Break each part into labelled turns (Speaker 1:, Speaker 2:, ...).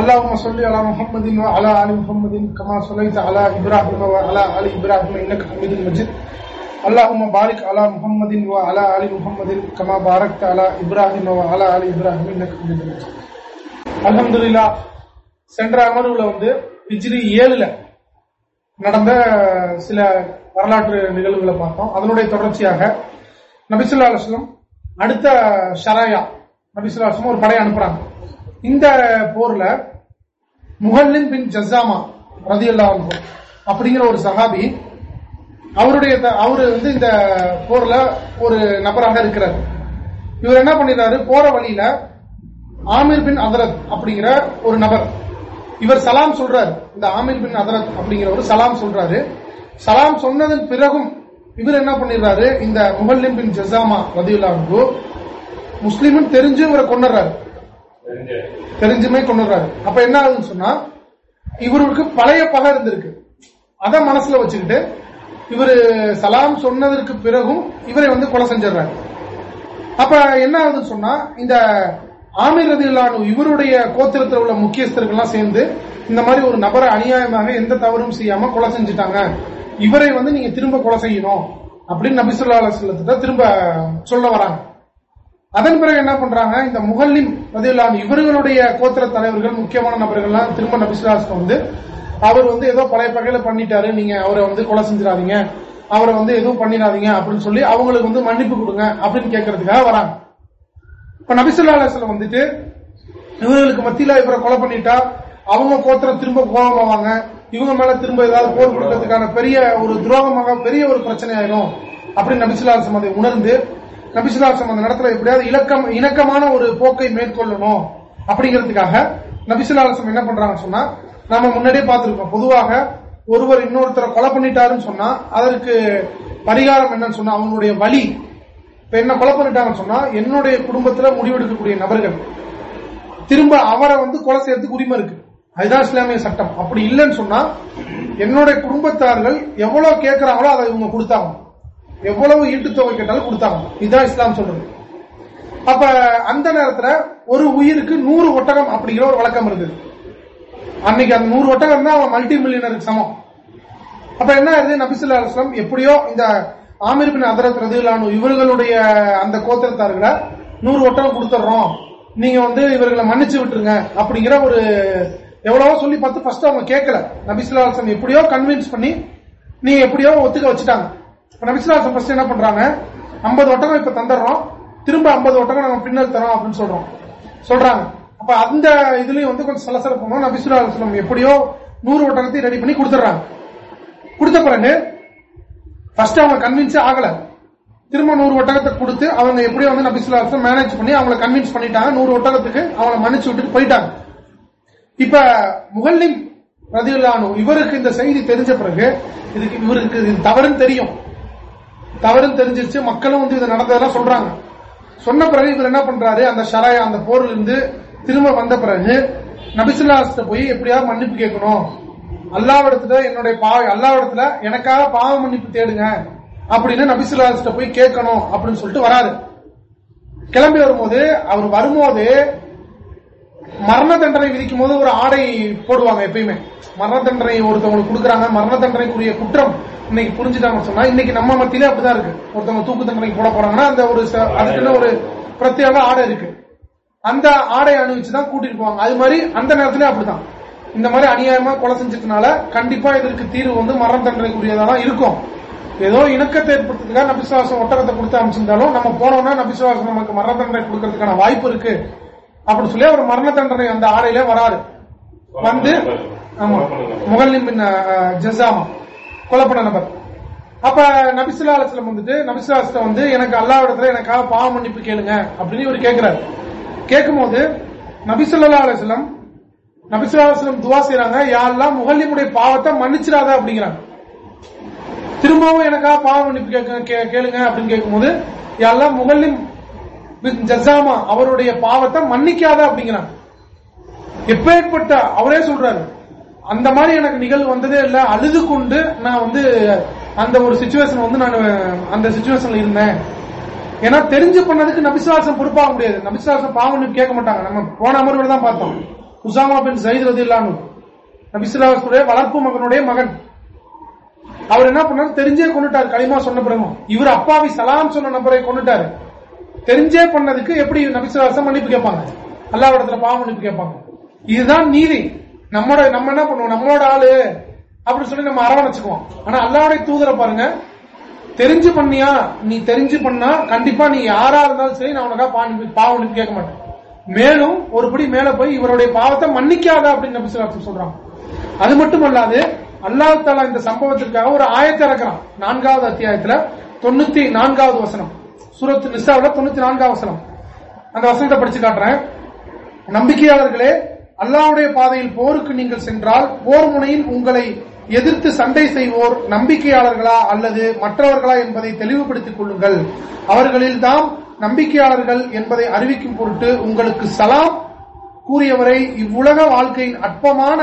Speaker 1: اللهم صل على محمد وعلى ال محمد كما صليت على ابراهيم وعلى ال ابراهيم انك حميد مجيد اللهم بارك على محمد وعلى ال محمد كما باركت على ابراهيم وعلى ال ابراهيم انك حميد مجيد அல்ஹம்துலில்லாஹ் சென்ற அமர்வுல வந்து ஹிஜ்ரி ஏழுல நடந்த சில வரலாற்று நிகழ்வுகளை பார்த்தோம் அதனுடைய தொடர்ச்சியாக நபிசுல்லா அலுவலம் அடுத்த ஷராயா நபிசுல்லா அலுவலம் ஒரு படை அனுப்புறாங்க இந்த போர்ல முஹல்லின் பின் ஜசாமா ரதி அப்படிங்கிற ஒரு சஹாபி அவருடைய அவரு வந்து இந்த போர்ல ஒரு நபராக இருக்கிறார். இவர் என்ன பண்ணிடுறாரு போற வழியில ஆமீர் பின் அதரத் அப்படிங்கிற ஒரு நபர். இவர் சலாம் சொல்றாரு. இந்த ஆமீர் பின் அதரத் அப்படிங்கிற ஒரு சலாம் சொல்றாரு. சலாம் சொன்னதன் பிறகும் இவர் என்ன பண்ணிடுறாரு? இந்த முஹல்லிம் பின் ஜசாமா ரதியுல்லாஹு முஸ்லீமும் தெரிஞ்சு இவரை கொண்டுறாரு தெரிஞ்சுமே கொண்டுறாரு அப்ப என்ன ஆகுதுன்னு சொன்னா இவருக்கு பழைய பகை இருந்திருக்கு. அத மனசுல வச்சுக்கிட்டு இவரு சலாம் சொன்னதற்கு பிறகும் இவரை வந்து கொலை செஞ்சிடறாரு. அப்ப என்ன ஆகுதுன்னு சொன்னா இந்த ஆமீர் ரதிலானு இவருடைய கோத்திரத்தில் உள்ள முக்கியஸ்தர்கள்லாம் சேர்ந்து இந்த மாதிரி ஒரு நபரை அநியாயமாக எந்த தவறும் செய்யாம கொலை செஞ்சுட்டாங்க. இவரை வந்து நீங்க திரும்ப கொலை செய்யணும் அப்படின்னு நபிசுல்லா அலுவலத்திட்ட திரும்ப சொல்ல வராங்க. அதன் பிறகு என்ன பண்றாங்க? இந்த முகல்லிம் ரதியுல்லான் இவர்களுடைய கோத்திர தலைவர்கள் முக்கியமான நபர்கள்லாம் திரும்ப நபிசுல்லாஸ்க்கு வந்து அவர் வந்து ஏதோ பழைய பகையில பண்ணிட்டாரு நீங்க அவரை வந்து கொலை செஞ்சிடாதீங்க அவரை வந்து எதுவும் பண்ணிடாதீங்க அப்படின்னு சொல்லி அவங்களுக்கு வந்து மன்னிப்பு கொடுங்க அப்படின்னு கேட்கறதுக்காக வராங்க. இப்ப நபிசுல்லா அலுவலம் வந்துட்டு இவர்களுக்கு மத்தியில இவரை கொலை பண்ணிட்டா அவங்க கோத்திரம் திரும்ப கோபமாவாங்க இவங்க மேல திரும்ப ஏதாவது போர் கொடுக்கறதுக்கான பெரிய ஒரு துரோகமாக பெரிய ஒரு பிரச்சனை ஆயிடும் அப்படின்னு நபிசுல்லாசம் அதை உணர்ந்து நபிசுல்லாசம் அந்த இடத்துல எப்படியாவது இலக்கம் இணக்கமான ஒரு போக்கை மேற்கொள்ளணும் அப்படிங்கிறதுக்காக நபிசுல்லாசம் என்ன பண்றாங்கன்னு சொன்னா நம்ம முன்னாடியே பார்த்திருக்கோம். பொதுவாக ஒருவர் இன்னொருத்தரை கொலை பண்ணிட்டாருன்னு சொன்னா அதற்கு பரிகாரம் என்னன்னு சொன்னா அவங்களுடைய வழி இப்ப என்ன கொலை பண்ணிட்டாங்கன்னு சொன்னா என்னுடைய குடும்பத்துல முடிவெடுக்கக்கூடிய நபர்கள். திரும்ப அவரை வந்து கொலை செய்யறதுக்கு உரிமை இருக்கு. அதுதான் இஸ்லாமிய சட்டம். அப்படி இல்லைன்னு சொன்னா என்னுடைய குடும்பத்தார்கள் எவ்வளவு கேட்கிறாங்களோ அதை இவங்க கொடுத்தாங்க எவ்வளவு ஈட்டுத்தொகை கேட்டாலும் கொடுத்தாங்க இதுதான் இஸ்லாம் சொல்றது. அப்ப அந்த நேரத்துல ஒரு உயிருக்கு நூறு ஒட்டகம் அப்படிங்கிற ஒரு வழக்கம் இருந்தது. அன்னைக்கு அந்த நூறு ஒட்டகம் தான் அவன் மல்டி மில்லியனருக்கு சமம். அப்ப என்ன ஆயிருது நபிசுல்லா அலுவலம் எப்படியோ இந்த ஆமீர் பின் அதரத் ரதிலானு இவர்களுடைய அந்த கோத்திரத்தார்களை நூறு ஒட்டகம் கொடுத்துட்றோம். நீங்க வந்து இவர்களை மன்னிச்சு விட்டுருங்க அப்படிங்கிற ஒரு எவ்வளவோ சொல்லி பார்த்து ஃபர்ஸ்ட் அவங்க கேட்கல. நபிசுல்லா அலுவலம் எப்படியோ கன்வின்ஸ் பண்ணி நீ எப்படியோ ஒத்துக்க வச்சுட்டாங்க. இப்ப ஃபர்ஸ்ட் என்ன பண்றாங்க? 50 ஒட்டகம் இப்ப தந்துடுறோம். திரும்ப 50 ஒட்டகம் நம்ம பின்னல் தரோம் அப்படின்னு சொல்றோம். சொல்றாங்க. அப்ப அந்த இதுலயும் வந்து கொஞ்சம் சலசலப்பு நபிசுல்லா எப்படியோ நூறு ஓட்டகத்தையும் ரெடி பண்ணி கொடுத்துட்றாங்க. கொடுத்த பிறகு ஃபர்ஸ்ட் அவங்க கன்வின்ஸே ஆகல. திரும்ப நூறு ஒட்டகத்தை கொடுத்து அவங்க எப்படியோ வந்து நபிசுல்லாசம் மேனேஜ் பண்ணி அவங்கள கன்வின்ஸ் பண்ணிட்டாங்க. நூறு ஒட்டகத்துக்கு அவங்கள மன்னிச்சு விட்டுட்டு போயிட்டாங்க. இப்ப முகல்லிம் ரதியுல்லானு இவருக்கு இந்த செய்தி தெரிஞ்ச பிறகு இதுக்கு இவருக்கு இது தவறுன்னு தெரியும். தவறுன்னு தெரிஞ்சிருச்சு மக்களும் வந்து இது நடந்ததெல்லாம் சொல்றாங்க. சொன்ன பிறகு இவர் என்ன பண்றாரு? அந்த ஷராய அந்த போர்ல இருந்து திரும்ப வந்த பிறகு நபிசுல்லாஸ்ட போய் எப்படியாவது மன்னிப்பு கேட்கணும். அல்லாவிடத்துல என்னுடைய பாவ அல்லாவிடத்துல எனக்காக பாவ மன்னிப்பு தேடுங்க அப்படின்னு நபிசுல்லாஸ்ட போய் கேட்கணும் அப்படின்னு சொல்லிட்டு வராரு. கிளம்பி வரும்போது அவர் வரும்போது மரண தண்டனை விதிக்கும் போது ஒரு ஆடை போடுவாங்க எப்பயுமே. மரண தண்டனை ஒருத்தவங்களுக்கு கொடுக்குறாங்க. மரண தண்டனைக்குரிய குற்றம் இன்னைக்கு புரிஞ்சுட்டாங்க சொன்னா இன்னைக்கு நம்ம மத்தியிலே அப்படிதான் இருக்கு. ஒருத்தவங்க தூக்கு தண்டனைக்கு போட போறாங்கன்னா அந்த ஒரு ச- அதுக்குன்னு ஒரு பிரத்யேக ஆடை இருக்கு. அந்த ஆடை அணிவிச்சுதான் கூட்டிட்டு போவாங்க. அது மாதிரி அந்த நேரத்திலே அப்படிதான். இந்த மாதிரி அநியாயமா கொலை செஞ்சதுனால கண்டிப்பா இதற்கு தீர்வு வந்து மரண தண்டனைக்குரியதா தான் இருக்கும். ஏதோ இணக்கத்தை ஏற்படுத்துறதுக்காக நபிசுவாசம் ஒட்டகத்தை கொடுத்து அமைச்சிருந்தாலும் நம்ம போனோம்னா நபிசுவாசம் நமக்கு மரண தண்டனை கொடுக்கறதுக்கான வாய்ப்பு இருக்கு. அப்படின்னு சொல்லி அவர் மரண தண்டனை அந்த ஆடையில வராரு. வந்து ஆமா முகல் பின் அஹ், ஜசாமா கொலை பண்ண நபர் அப்ப நபிசுல்லா அலுவலம் வந்துட்டு நபிசுல்லா வந்து எனக்கு அல்லாவிடத்துல எனக்காக பாவ மன்னிப்பு கேளுங்க அப்படின்னு இவர் கேட்கிறாரு கேட்கும்போது நபிசுல்லா அலுவலம் நபிசுல்லாஸ்லம் துவா செய்யறாங்க யாரெல்லாம் முகல்லிமுடைய பாவத்தை மன்னிச்சிடாத அப்படிங்கிறாங்க. திரும்பவும் எனக்காக பாவ மன்னிப்பு கேட்க- கே- கேளுங்க அப்படின்னு கேட்கும்போது யாரெல்லாம் முகல்லிம் ஜசாமா அவருடைய பாவத்தை மன்னிக்காத அப்படிங்கிறாங்க. எப்பேற்பட்ட அவரே சொல்றாரு அந்த மாதிரி எனக்கு நிகழ்வு வந்ததே இல்ல. அழுது கொண்டு நான் வந்து அந்த ஒரு சுச்சுவேஷன் வந்து நான் அந்த சுச்சுவேஷன்ல இருந்தேன். ஏன்னா தெரிஞ்சு பண்ணதுக்கு நபிசுவாசம் பொறுப்பாக முடியாது. நபிசுவாசம் பாவம் கேட்க மாட்டாங்க. நம்ம போன அமர்வுல தான் பார்த்தோம். உசாமா பின் சயித் ரதில்லானு நபிசுல்லாசுடைய வளர்ப்பு மகனுடைய மகன். அவர் என்ன பண்ணாரு? தெரிஞ்சே கொண்டுட்டாரு. களிமா சொன்ன பிறகு இவர் அப்பாவி சலாம் சொன்ன நபரை கொண்டுட்டாரு. தெரிஞ்சே பண்ணதுக்கு எப்படி நபிசுவாசம் மன்னிப்பு கேட்பாங்க? அல்லாவிடத்துல பாவம் மன்னிப்பு கேட்பாங்க. இதுதான் நீதி. நம்மோட நம்ம என்ன பண்ணுவோம்? நம்மளோட ஆளு அப்படின்னு சொல்லி நம்ம அரவணைச்சுக்குவோம். ஆனா அல்லாவுடைய தூதரை பாருங்க. தெரிஞ்சு பண்ணியா? நீ தெரிஞ்சு பண்ணா கண்டிப்பா நீ யாரா இருந்தாலும் சரி நான் உனக்கா பாவ கேட்க மாட்டேன். மேலும் ஒருபடி மேல போய் இவருடைய பாவத்தை மன்னிக்காத அப்படின்னு நபி ஸல்லல்லாஹு அலைஹி வஸல்லம் சொல்றாங்க. அல்லாஹ் தாலா இந்த சம்பவத்திற்காக ஒரு ஆயத்தை இறக்குறான். நான்காவது அத்தியாயத்துல தொண்ணூத்தி நான்காவது வசனம். சூரத் நிசாவில் தொண்ணூத்தி நான்காவது வசனம். அந்த வசனத்தை படிச்சு காட்டுறேன். நம்பிக்கையாளர்களே அல்லாவுடைய பாதையில் போருக்கு நீங்கள் சென்றால் போர் முனையில் உங்களை எதிர்த்து சண்டை செய்வோர் நம்பிக்கையாளர்களா அல்லது மற்றவர்களா என்பதை தெளிவுபடுத்திக் கொள்ளுங்கள். அவர்களில் தாம் நம்பிக்கையாளர்கள் என்பதை அறிவிக்கும் பொருட்டு உங்களுக்கு சலாம் கூறியவரை இவ்வுலக வாழ்க்கையின் அற்பமான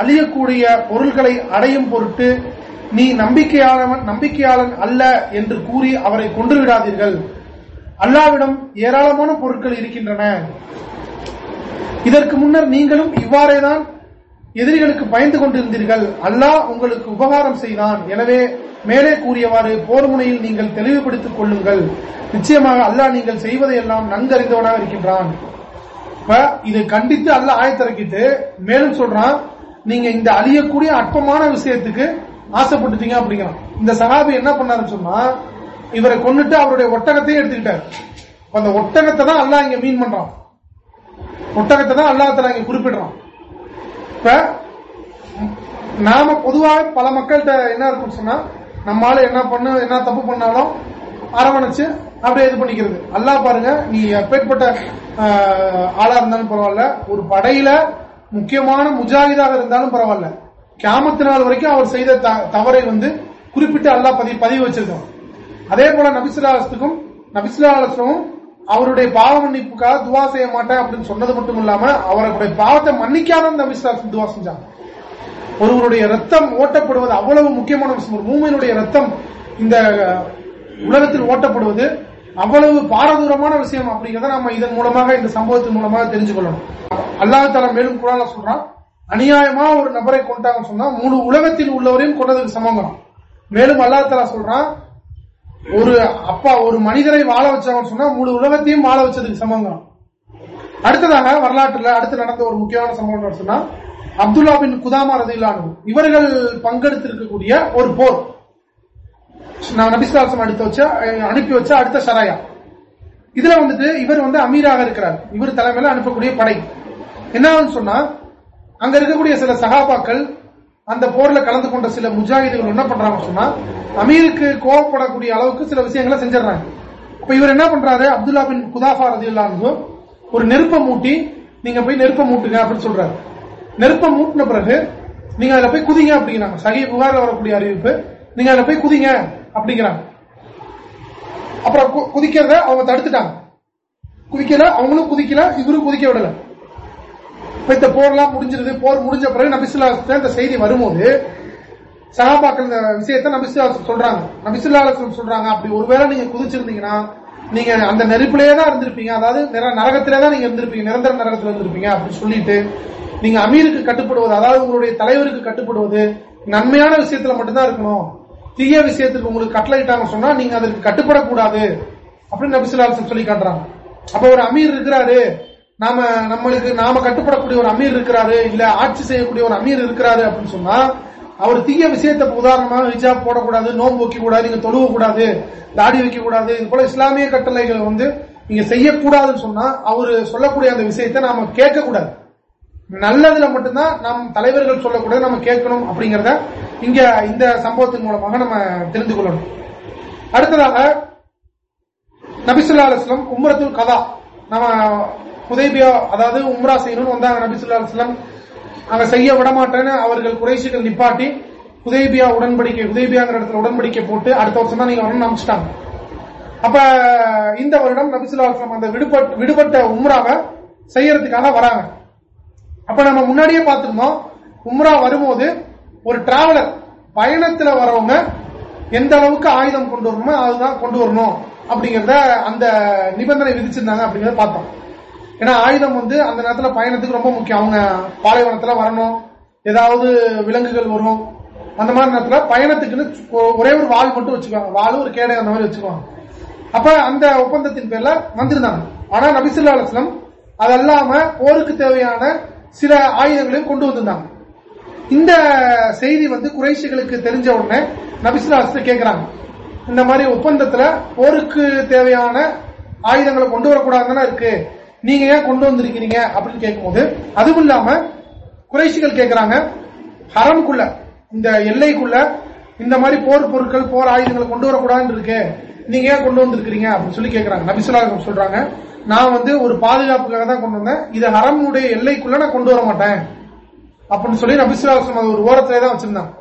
Speaker 1: அழியக்கூடிய பொருள்களை அடையும் பொருட்டு நீ நம்பிக்கையாளவன் நம்பிக்கையாளன் அல்ல என்று கூறி அவரை கொன்று விடாதீர்கள். அல்லாவிடம் ஏராளமான பொருட்கள் இருக்கின்றன. இதற்கு முன்னர் நீங்களும் இவ்வாறேதான் எதிரிகளுக்கு பயந்து கொண்டிருந்தீர்கள். அல்லாஹ் உங்களுக்கு உபகாரம் செய்தான். எனவே மேலே கூறியவாறு போர் முனையில் நீங்கள் தெளிவுபடுத்திக் கொள்ளுங்கள். நிச்சயமாக அல்லாஹ் நீங்கள் செய்வதையெல்லாம் நன்கறிந்தவனாக இருக்கின்றான். இப்ப இதை கண்டித்து அல்லாஹ் ஆயத்திறக்கிட்டு மேலும் சொல்றான் நீங்க இந்த அழியக்கூடிய அற்பமான விஷயத்துக்கு ஆசைப்பட்டுட்டீங்க அப்படிங்கிறான். இந்த சகாபி என்ன பண்ணாருன்னு சொன்னா இவரை கொண்டுட்டு அவருடைய ஒட்டகத்தையே எடுத்துக்கிட்டார். அந்த ஒட்டகத்தை தான் அல்லாஹ் இங்க மீன் பண்றான். ஒட்டகத்தை தான் அல்லாஹ் இங்க குறிப்பிடுறான். இப்ப நாம பொதுவாக பல மக்கள்கிட்ட என்ன இருக்குன்னு சொன்னா நம்மளால என்ன பண்ண என்ன தப்பு பண்ணாலும் அரவணைச்சு அப்படியே இது பண்ணிக்கிறது. அல்லாஹ் பாருங்க நீ எப்பேற்பட்ட ஆளா இருந்தாலும் பரவாயில்ல ஒரு படையில முக்கியமான முஜாஹிதாக இருந்தாலும் பரவாயில்ல. கியாமத்து நாள் வரைக்கும் அவர் செய்த த- தவறை வந்து குறிப்பிட்டு அல்லாஹ் பதிவு பதிவு வச்சிருக்கோம் அதே போல நபிசுல்லாஸ்துக்கும் நபிசுல்லாஸ்லமும் அவருடைய பாவ மன்னிப்புக்காக துவா செய்ய மாட்டேன் அப்படின்னு சொன்னது மட்டும் இல்லாம அவருடைய பாவத்தை மன்னிக்காத நபிசுல்லாஸ் துவா செஞ்சாங்க. ஒருவருடைய ரத்தம் ஓட்டப்படுவது அவ்வளவு முக்கியமான விஷயம் ஒரு ரத்தம் இந்த உலகத்தில் ஓட்டப்படுவது அவ்வளவு பாரதூரமான விஷயம் அப்படிங்கறத நம்ம இதன் மூலமாக இந்த சம்பவத்தின் மூலமாக தெரிஞ்சு கொள்ளணும் அல்லாஹ் தலா மேலும் குரான்ல சொல்றான் அநியாயமா ஒரு நபரை கொண்டாங்கன்னு சொன்னா முழு உலகத்தில் உள்ளவரையும் கொண்டதுக்கு சமங்கம் மேலும் அல்லாஹ் தலா சொல்றான் ஒரு அப்பா ஒரு மனிதரை வாழ வச்சாங்கன்னு சொன்னா முழு உலகத்தையும் வாழ வச்சதுக்கு சமங்கிறான் அடுத்ததாக வரலாற்றுல அடுத்து நடந்த ஒரு முக்கியமான சம்பவம் சொன்னா அப்துல்லா பின் குதாமா ரதிலானு இவர்கள் பங்கெடுத்திருக்கக்கூடிய ஒரு போர். நான் நபிசுலாசம் அடுத்து வச்ச அனுப்பி வச்ச அடுத்த சராயா இதுல வந்துட்டு இவர் வந்து அமீராக இருக்கிறார். இவர் தலைமையில அனுப்பக்கூடிய படை. என்ன சொன்னா அங்க இருக்கக்கூடிய சில சகாபாக்கள் அந்த போர்ல கலந்து கொண்ட சில முஜாஹிதுகள் என்ன பண்றாங்க சொன்னா அமீருக்கு கோவப்படக்கூடிய அளவுக்கு சில விஷயங்களை செஞ்சிடறாங்க. அப்ப இவர் என்ன பண்றாரு? அப்துல்லா பின் குதாஃபா ரதியுல்லானு ஒரு நெருப்பை மூட்டி நீங்க போய் நெருப்பை மூட்டுங்க அப்படின்னு சொல்றாரு. நெருப்பை மூட்டின பிறகு நீங்க அதுல போய் குதிங்க அப்படிங்கிறாங்க. சகி புகாரில் வரக்கூடிய அறிவிப்பு நீங்க அதுல போய் குதிங்க அப்படிங்கிறாங்க. அப்புறம் கு- குதிக்கிறத அவங்க தடுத்துட்டாங்க. குதிக்கல அவங்களும் குதிக்கல இவரும் குதிக்க விடல. இப்ப இந்த போர்லாம் முடிஞ்சிருது. போர் முடிஞ்ச பிறகு நபிசுல்லா இந்த செய்தி வரும்போது சகாபாக்கள் இந்த விஷயத்தை நபிசுல்லா சொல்றாங்க. நபிசுல்லா சொல்றாங்க. அப்படி ஒருவேளை நீங்க குதிச்சிருந்தீங்கன்னா நீங்க அந்த நெருப்பிலேயே தான் இருந்திருப்பீங்க. அதாவது நிர- நரகத்திலே தான் நீங்க இருந்திருப்பீங்க. நிரந்தர நரகத்துல இருந்திருப்பீங்க அப்படின்னு சொல்லிட்டு நீங்க அமீருக்கு கட்டுப்படுவது அதாவது உங்களுடைய தலைவருக்கு கட்டுப்படுவது நன்மையான விஷயத்துல மட்டும்தான் இருக்கணும். தீய விஷயத்துக்கு உங்களுக்கு கட்டளையிட்டாங்க சொன்னா நீங்க அதற்கு கட்டுப்படக்கூடாது அப்படின்னு நபிசுல்லா சொல்லி காட்டுறாங்க. அப்ப ஒரு அமீர் இருக்கிறாரு. நாம நம்மளுக்கு நாம கட்டுப்படக்கூடிய ஒரு அமீர் இருக்கிறாரு இல்ல ஆட்சி செய்யக்கூடிய ஒரு அமீர் இருக்கிறாரு அப்படின்னு சொன்னா அவர் தீய விஷயத்தை உதாரணமா உதாரணமாக ஹிஜாப் போடக்கூடாது நோன்பு வைக்க கூடாது நீங்க தொழுவ கூடாது தாடி வைக்க கூடாது இது போல இஸ்லாமிய கட்டளைகள் வந்து நீங்க செய்யக்கூடாதுன்னு சொன்னா அவரு சொல்லக்கூடிய அந்த விஷயத்தை நாம கேட்க கூடாது நல்லதுல மட்டும்தான் நம் தலைவர்கள் சொல்லக்கூடாது நம்ம கேட்கணும் அப்படிங்கறத இங்க இந்த சம்பவத்தின் மூலமாக நம்ம தெரிந்து கொள்ளணும். அடுத்ததாக நபிசுல்லா அலுவலம் உம்ரத்துல் கதா நம்ம ஹுதைபியா அதாவது உம்ரா செய்யணும்னு வந்தாங்க நபிசுல்லா அலுவலம் அங்க செய்ய விடமாட்டேன்னு அவர்கள் குறைசிகள் நிப்பாட்டி உதயபியா உடன்படிக்கை உதயபியாங்கிற இடத்துல உடன்படிக்கை போட்டு அடுத்த வருஷம் தான் நீங்க வரணும்னு அமைச்சிட்டாங்க அப்ப இந்த வருடம் நபிசுல்லாஸ்லாம் அந்த விடுபட்ட விடுபட்ட உம்ராவை செய்யறதுக்காக வராங்க. அப்ப நம்ம முன்னாடியே பார்த்திருந்தோம் உம்ரா வரும்போது ஒரு டிராவலர் பயணத்துல வரவங்க எந்த அளவுக்கு ஆயுதம் கொண்டு வரணுமோ அதுதான் கொண்டு வரணும் அப்படிங்கறத அந்த நிபந்தனை விதிச்சிருந்தாங்க அப்படிங்கறத பார்த்தோம். ஏன்னா ஆயுதம் வந்து அந்த நேரத்துல பயணத்துக்கு ரொம்ப முக்கியம். அவங்க பாலைவனத்துல வரணும். ஏதாவது விலங்குகள் வரும். அந்த மாதிரி நேரத்துல பயணத்துக்குன்னு ஒரே ஒரு வால் மட்டும் வச்சுக்குவாங்க. வாலும் ஒரு கேடை அந்த மாதிரி வச்சுக்குவாங்க. அப்ப அந்த ஒப்பந்தத்தின் பேர்ல வந்திருந்தாங்க. ஆனா நபிசுல்லா அலுவலம் அதல்லாம போருக்கு தேவையான சில ஆயுதங்களையும் கொண்டு வந்திருந்தாங்க. இந்த செய்தி வந்து குறைசிகளுக்கு தெரிஞ்ச உடனே நபிசுல்லா கேட்கிறாங்க இந்த மாதிரி ஒப்பந்தத்துல போருக்கு தேவையான ஆயுதங்களை கொண்டு வரக்கூடாதுன்னு இருக்கு. நீங்க ஏன் கொண்டு வந்திருக்கிறீங்க அப்படின்னு கேட்கும்போது அதுவும் இல்லாம குறைசிகள் கேட்கிறாங்க ஹரம்குள்ள இந்த எல்லைக்குள்ள இந்த மாதிரி போர் பொருட்கள் போர் ஆயுதங்களை கொண்டு வரக்கூடாதுன்னு இருக்கு நீங்க ஏன் கொண்டு வந்திருக்கிறீங்க அப்படின்னு சொல்லி கேட்கறாங்க நபிசுல்லாகம் சொல்றாங்க நான் வந்து ஒரு பாதுகாப்புக்காக தான் கொண்டு வந்தேன் இதை ஹரமுடைய எல்லைக்குள்ள நான் கொண்டு வர மாட்டேன் அப்படின்னு சொல்லி நபிசுல்லாசம் அது ஒரு ஓரத்திலே தான் வச்சிருந்தாங்க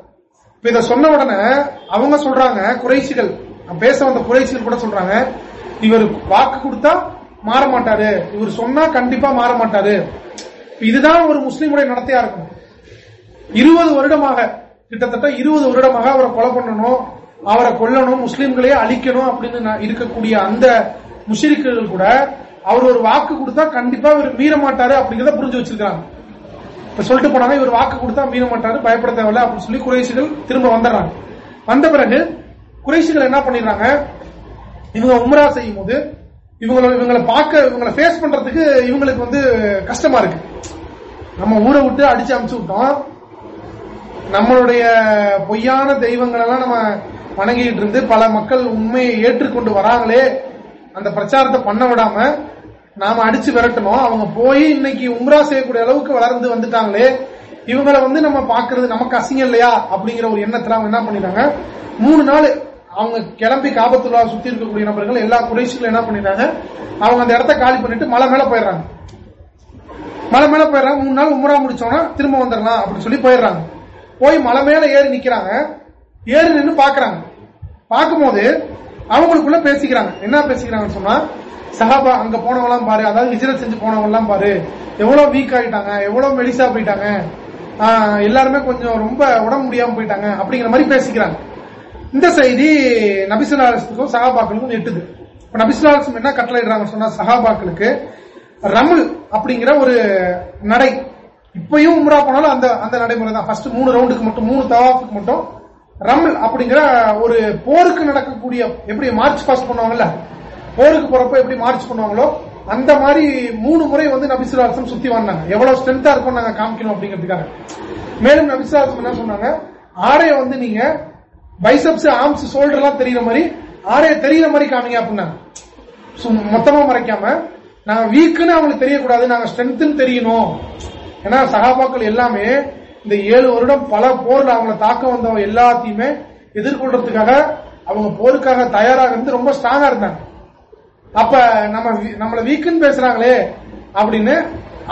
Speaker 1: இப்ப இதை சொன்ன உடனே அவங்க சொல்றாங்க குறைசிகள் பேச வந்த குறைசிகள் கூட சொல்றாங்க இவர் வாக்கு கொடுத்தா மாற மாட்டாரு இவர் சொன்னா கண்டிப்பா மாற மாட்டாரு இதுதான் ஒரு முஸ்லீமுடைய நடத்தையா இருக்கும். இருபது வருடமாக கிட்டத்தட்ட இருபது வருடமாக அவரை கொலை பண்ணணும் அவரை கொல்லணும் முஸ்லீம்களையே அழிக்கணும் அப்படின்னு இருக்கக்கூடிய அந்த முஷிரிக்குகள் கூட அவர் ஒரு வாக்கு கொடுத்தா கண்டிப்பா இவர் மீற மாட்டாரு அப்படிங்கறத புரிஞ்சு வச்சிருக்காங்க இப்ப சொல்லிட்டு போனாங்க இவர் வாக்கு கொடுத்தா மீற மாட்டாரு பயப்பட தேவையில்ல அப்படின்னு சொல்லி குறைசிகள் திரும்ப வந்துடுறாங்க. வந்த பிறகு குறைசிகள் என்ன பண்ணிடுறாங்க? இவங்க உம்ரா செய்யும் போது இவங்களை இவங்களை பார்க்க இவங்களை ஃபேஸ் பண்றதுக்கு இவங்களுக்கு வந்து கஷ்டமா இருக்கு. நம்ம ஊரை விட்டு அடிச்சு அமுச்சு விட்டோம். நம்மளுடைய பொய்யான தெய்வங்கள் எல்லாம் நம்ம வணங்கிட்டு இருந்து பல மக்கள் உண்மையை ஏற்றுக்கொண்டு வராங்களே அந்த பிரச்சாரத்தை பண்ண விடாம நாம அடிச்சு விரட்டணும். அவங்க போய் இன்னைக்கு உம்ரா செய்யக்கூடிய அளவுக்கு வளர்ந்து வந்துட்டாங்களே இவங்களை வந்து நம்ம பாக்குறது நமக்கு அசிங்கம் இல்லையா அப்படிங்கிற ஒரு எண்ணத்துல அவங்க என்ன பண்ணிட்டாங்க மூணு நாள் அவங்க கிளம்பி காபத்துல்லா சுத்தி இருக்கக்கூடிய நபர்கள் எல்லா குறைசிகளும் என்ன பண்ணிடுறாங்க அவங்க அந்த இடத்த காலி பண்ணிட்டு மலை மேல போயிடுறாங்க. மலை மேல போயிடுறாங்க. மூணு நாள் உமரா முடிச்சோன்னா திரும்ப வந்துடலாம் அப்படின்னு சொல்லி போயிடுறாங்க. போய் மலை மேல ஏறி நிக்கிறாங்க. ஏறி நின்று பாக்குறாங்க பார்க்கும்போது அவங்களுக்குள்ள பேசிக்கிறாங்க. என்ன பேசிக்கிறாங்கன்னு சொன்னா சஹாபா அங்க போனவங்களாம் பாரு அதாவது விஜயம் செஞ்சு போனவங்கலாம் பாரு எவ்வளவு வீக் ஆகிட்டாங்க எவ்வளவு மெடிசா போயிட்டாங்க எல்லாருமே கொஞ்சம் ரொம்ப உடம்பு முடியாம போயிட்டாங்க அப்படிங்கிற மாதிரி பேசிக்கிறாங்க. இந்த செய்தி நபிசுல்லாஸ்க்கும் சகாபாக்களுக்கும் எட்டுது. இப்ப நபிசுல்லாஸ்லம் என்ன கட்டளை சொன்னா சகாபாக்களுக்கு ரமுல் அப்படிங்கிற ஒரு நடை. இப்பயும் உம்ரா போனாலும் அந்த அந்த நடைமுறை தான் ஃபர்ஸ்ட் மூணு ரவுண்டுக்கு மட்டும் மூணு தவாஃபுக்கு மட்டும் ரமல் அப்படிங்கிற ஒரு போருக்கு நடக்கக்கூடிய எப்படி மார்ச் பாஸ் பண்ணுவாங்கல்ல? போருக்கு போறப்ப எப்படி மார்ச் பண்ணுவாங்களோ அந்த மாதிரி மூணு முறை வந்து நபிசுலாசம் சுத்தி வந்தாங்க. எவ்வளவு ஸ்ட்ரென்த்தா இருக்கும் நாங்க காமிக்கணும் அப்படிங்கிறதுக்காக. மேலும் நபிசுலாசம் என்ன சொன்னாங்க? ஆடைய வந்து நீங்க பைசப்ஸ் ஆர்ம்ஸ் ஷோல்டர் எல்லாம் தெரியற மாதிரி ஆரைய தெரியற மாதிரி காமிங்க அப்படின்னாங்க மொத்தமா மறைக்காம நாங்க வீக்குன்னு அவங்களுக்கு தெரியக்கூடாது நாங்க ஸ்ட்ரென்த்னு தெரியணும். ஏன்னா சகாபாக்கள் எல்லாமே இந்த ஏழு வருடம் பல போர்ல அவங்களை தாக்க வந்தவங்க எல்லாத்தையுமே எதிர்கொள்றதுக்காக அவங்க போருக்காக தயாராக இருந்து ரொம்ப ஸ்ட்ராங்கா இருந்தாங்க. அப்ப நம்ம நம்மள வீக்குன்னு பேசுறாங்களே அப்படின்னு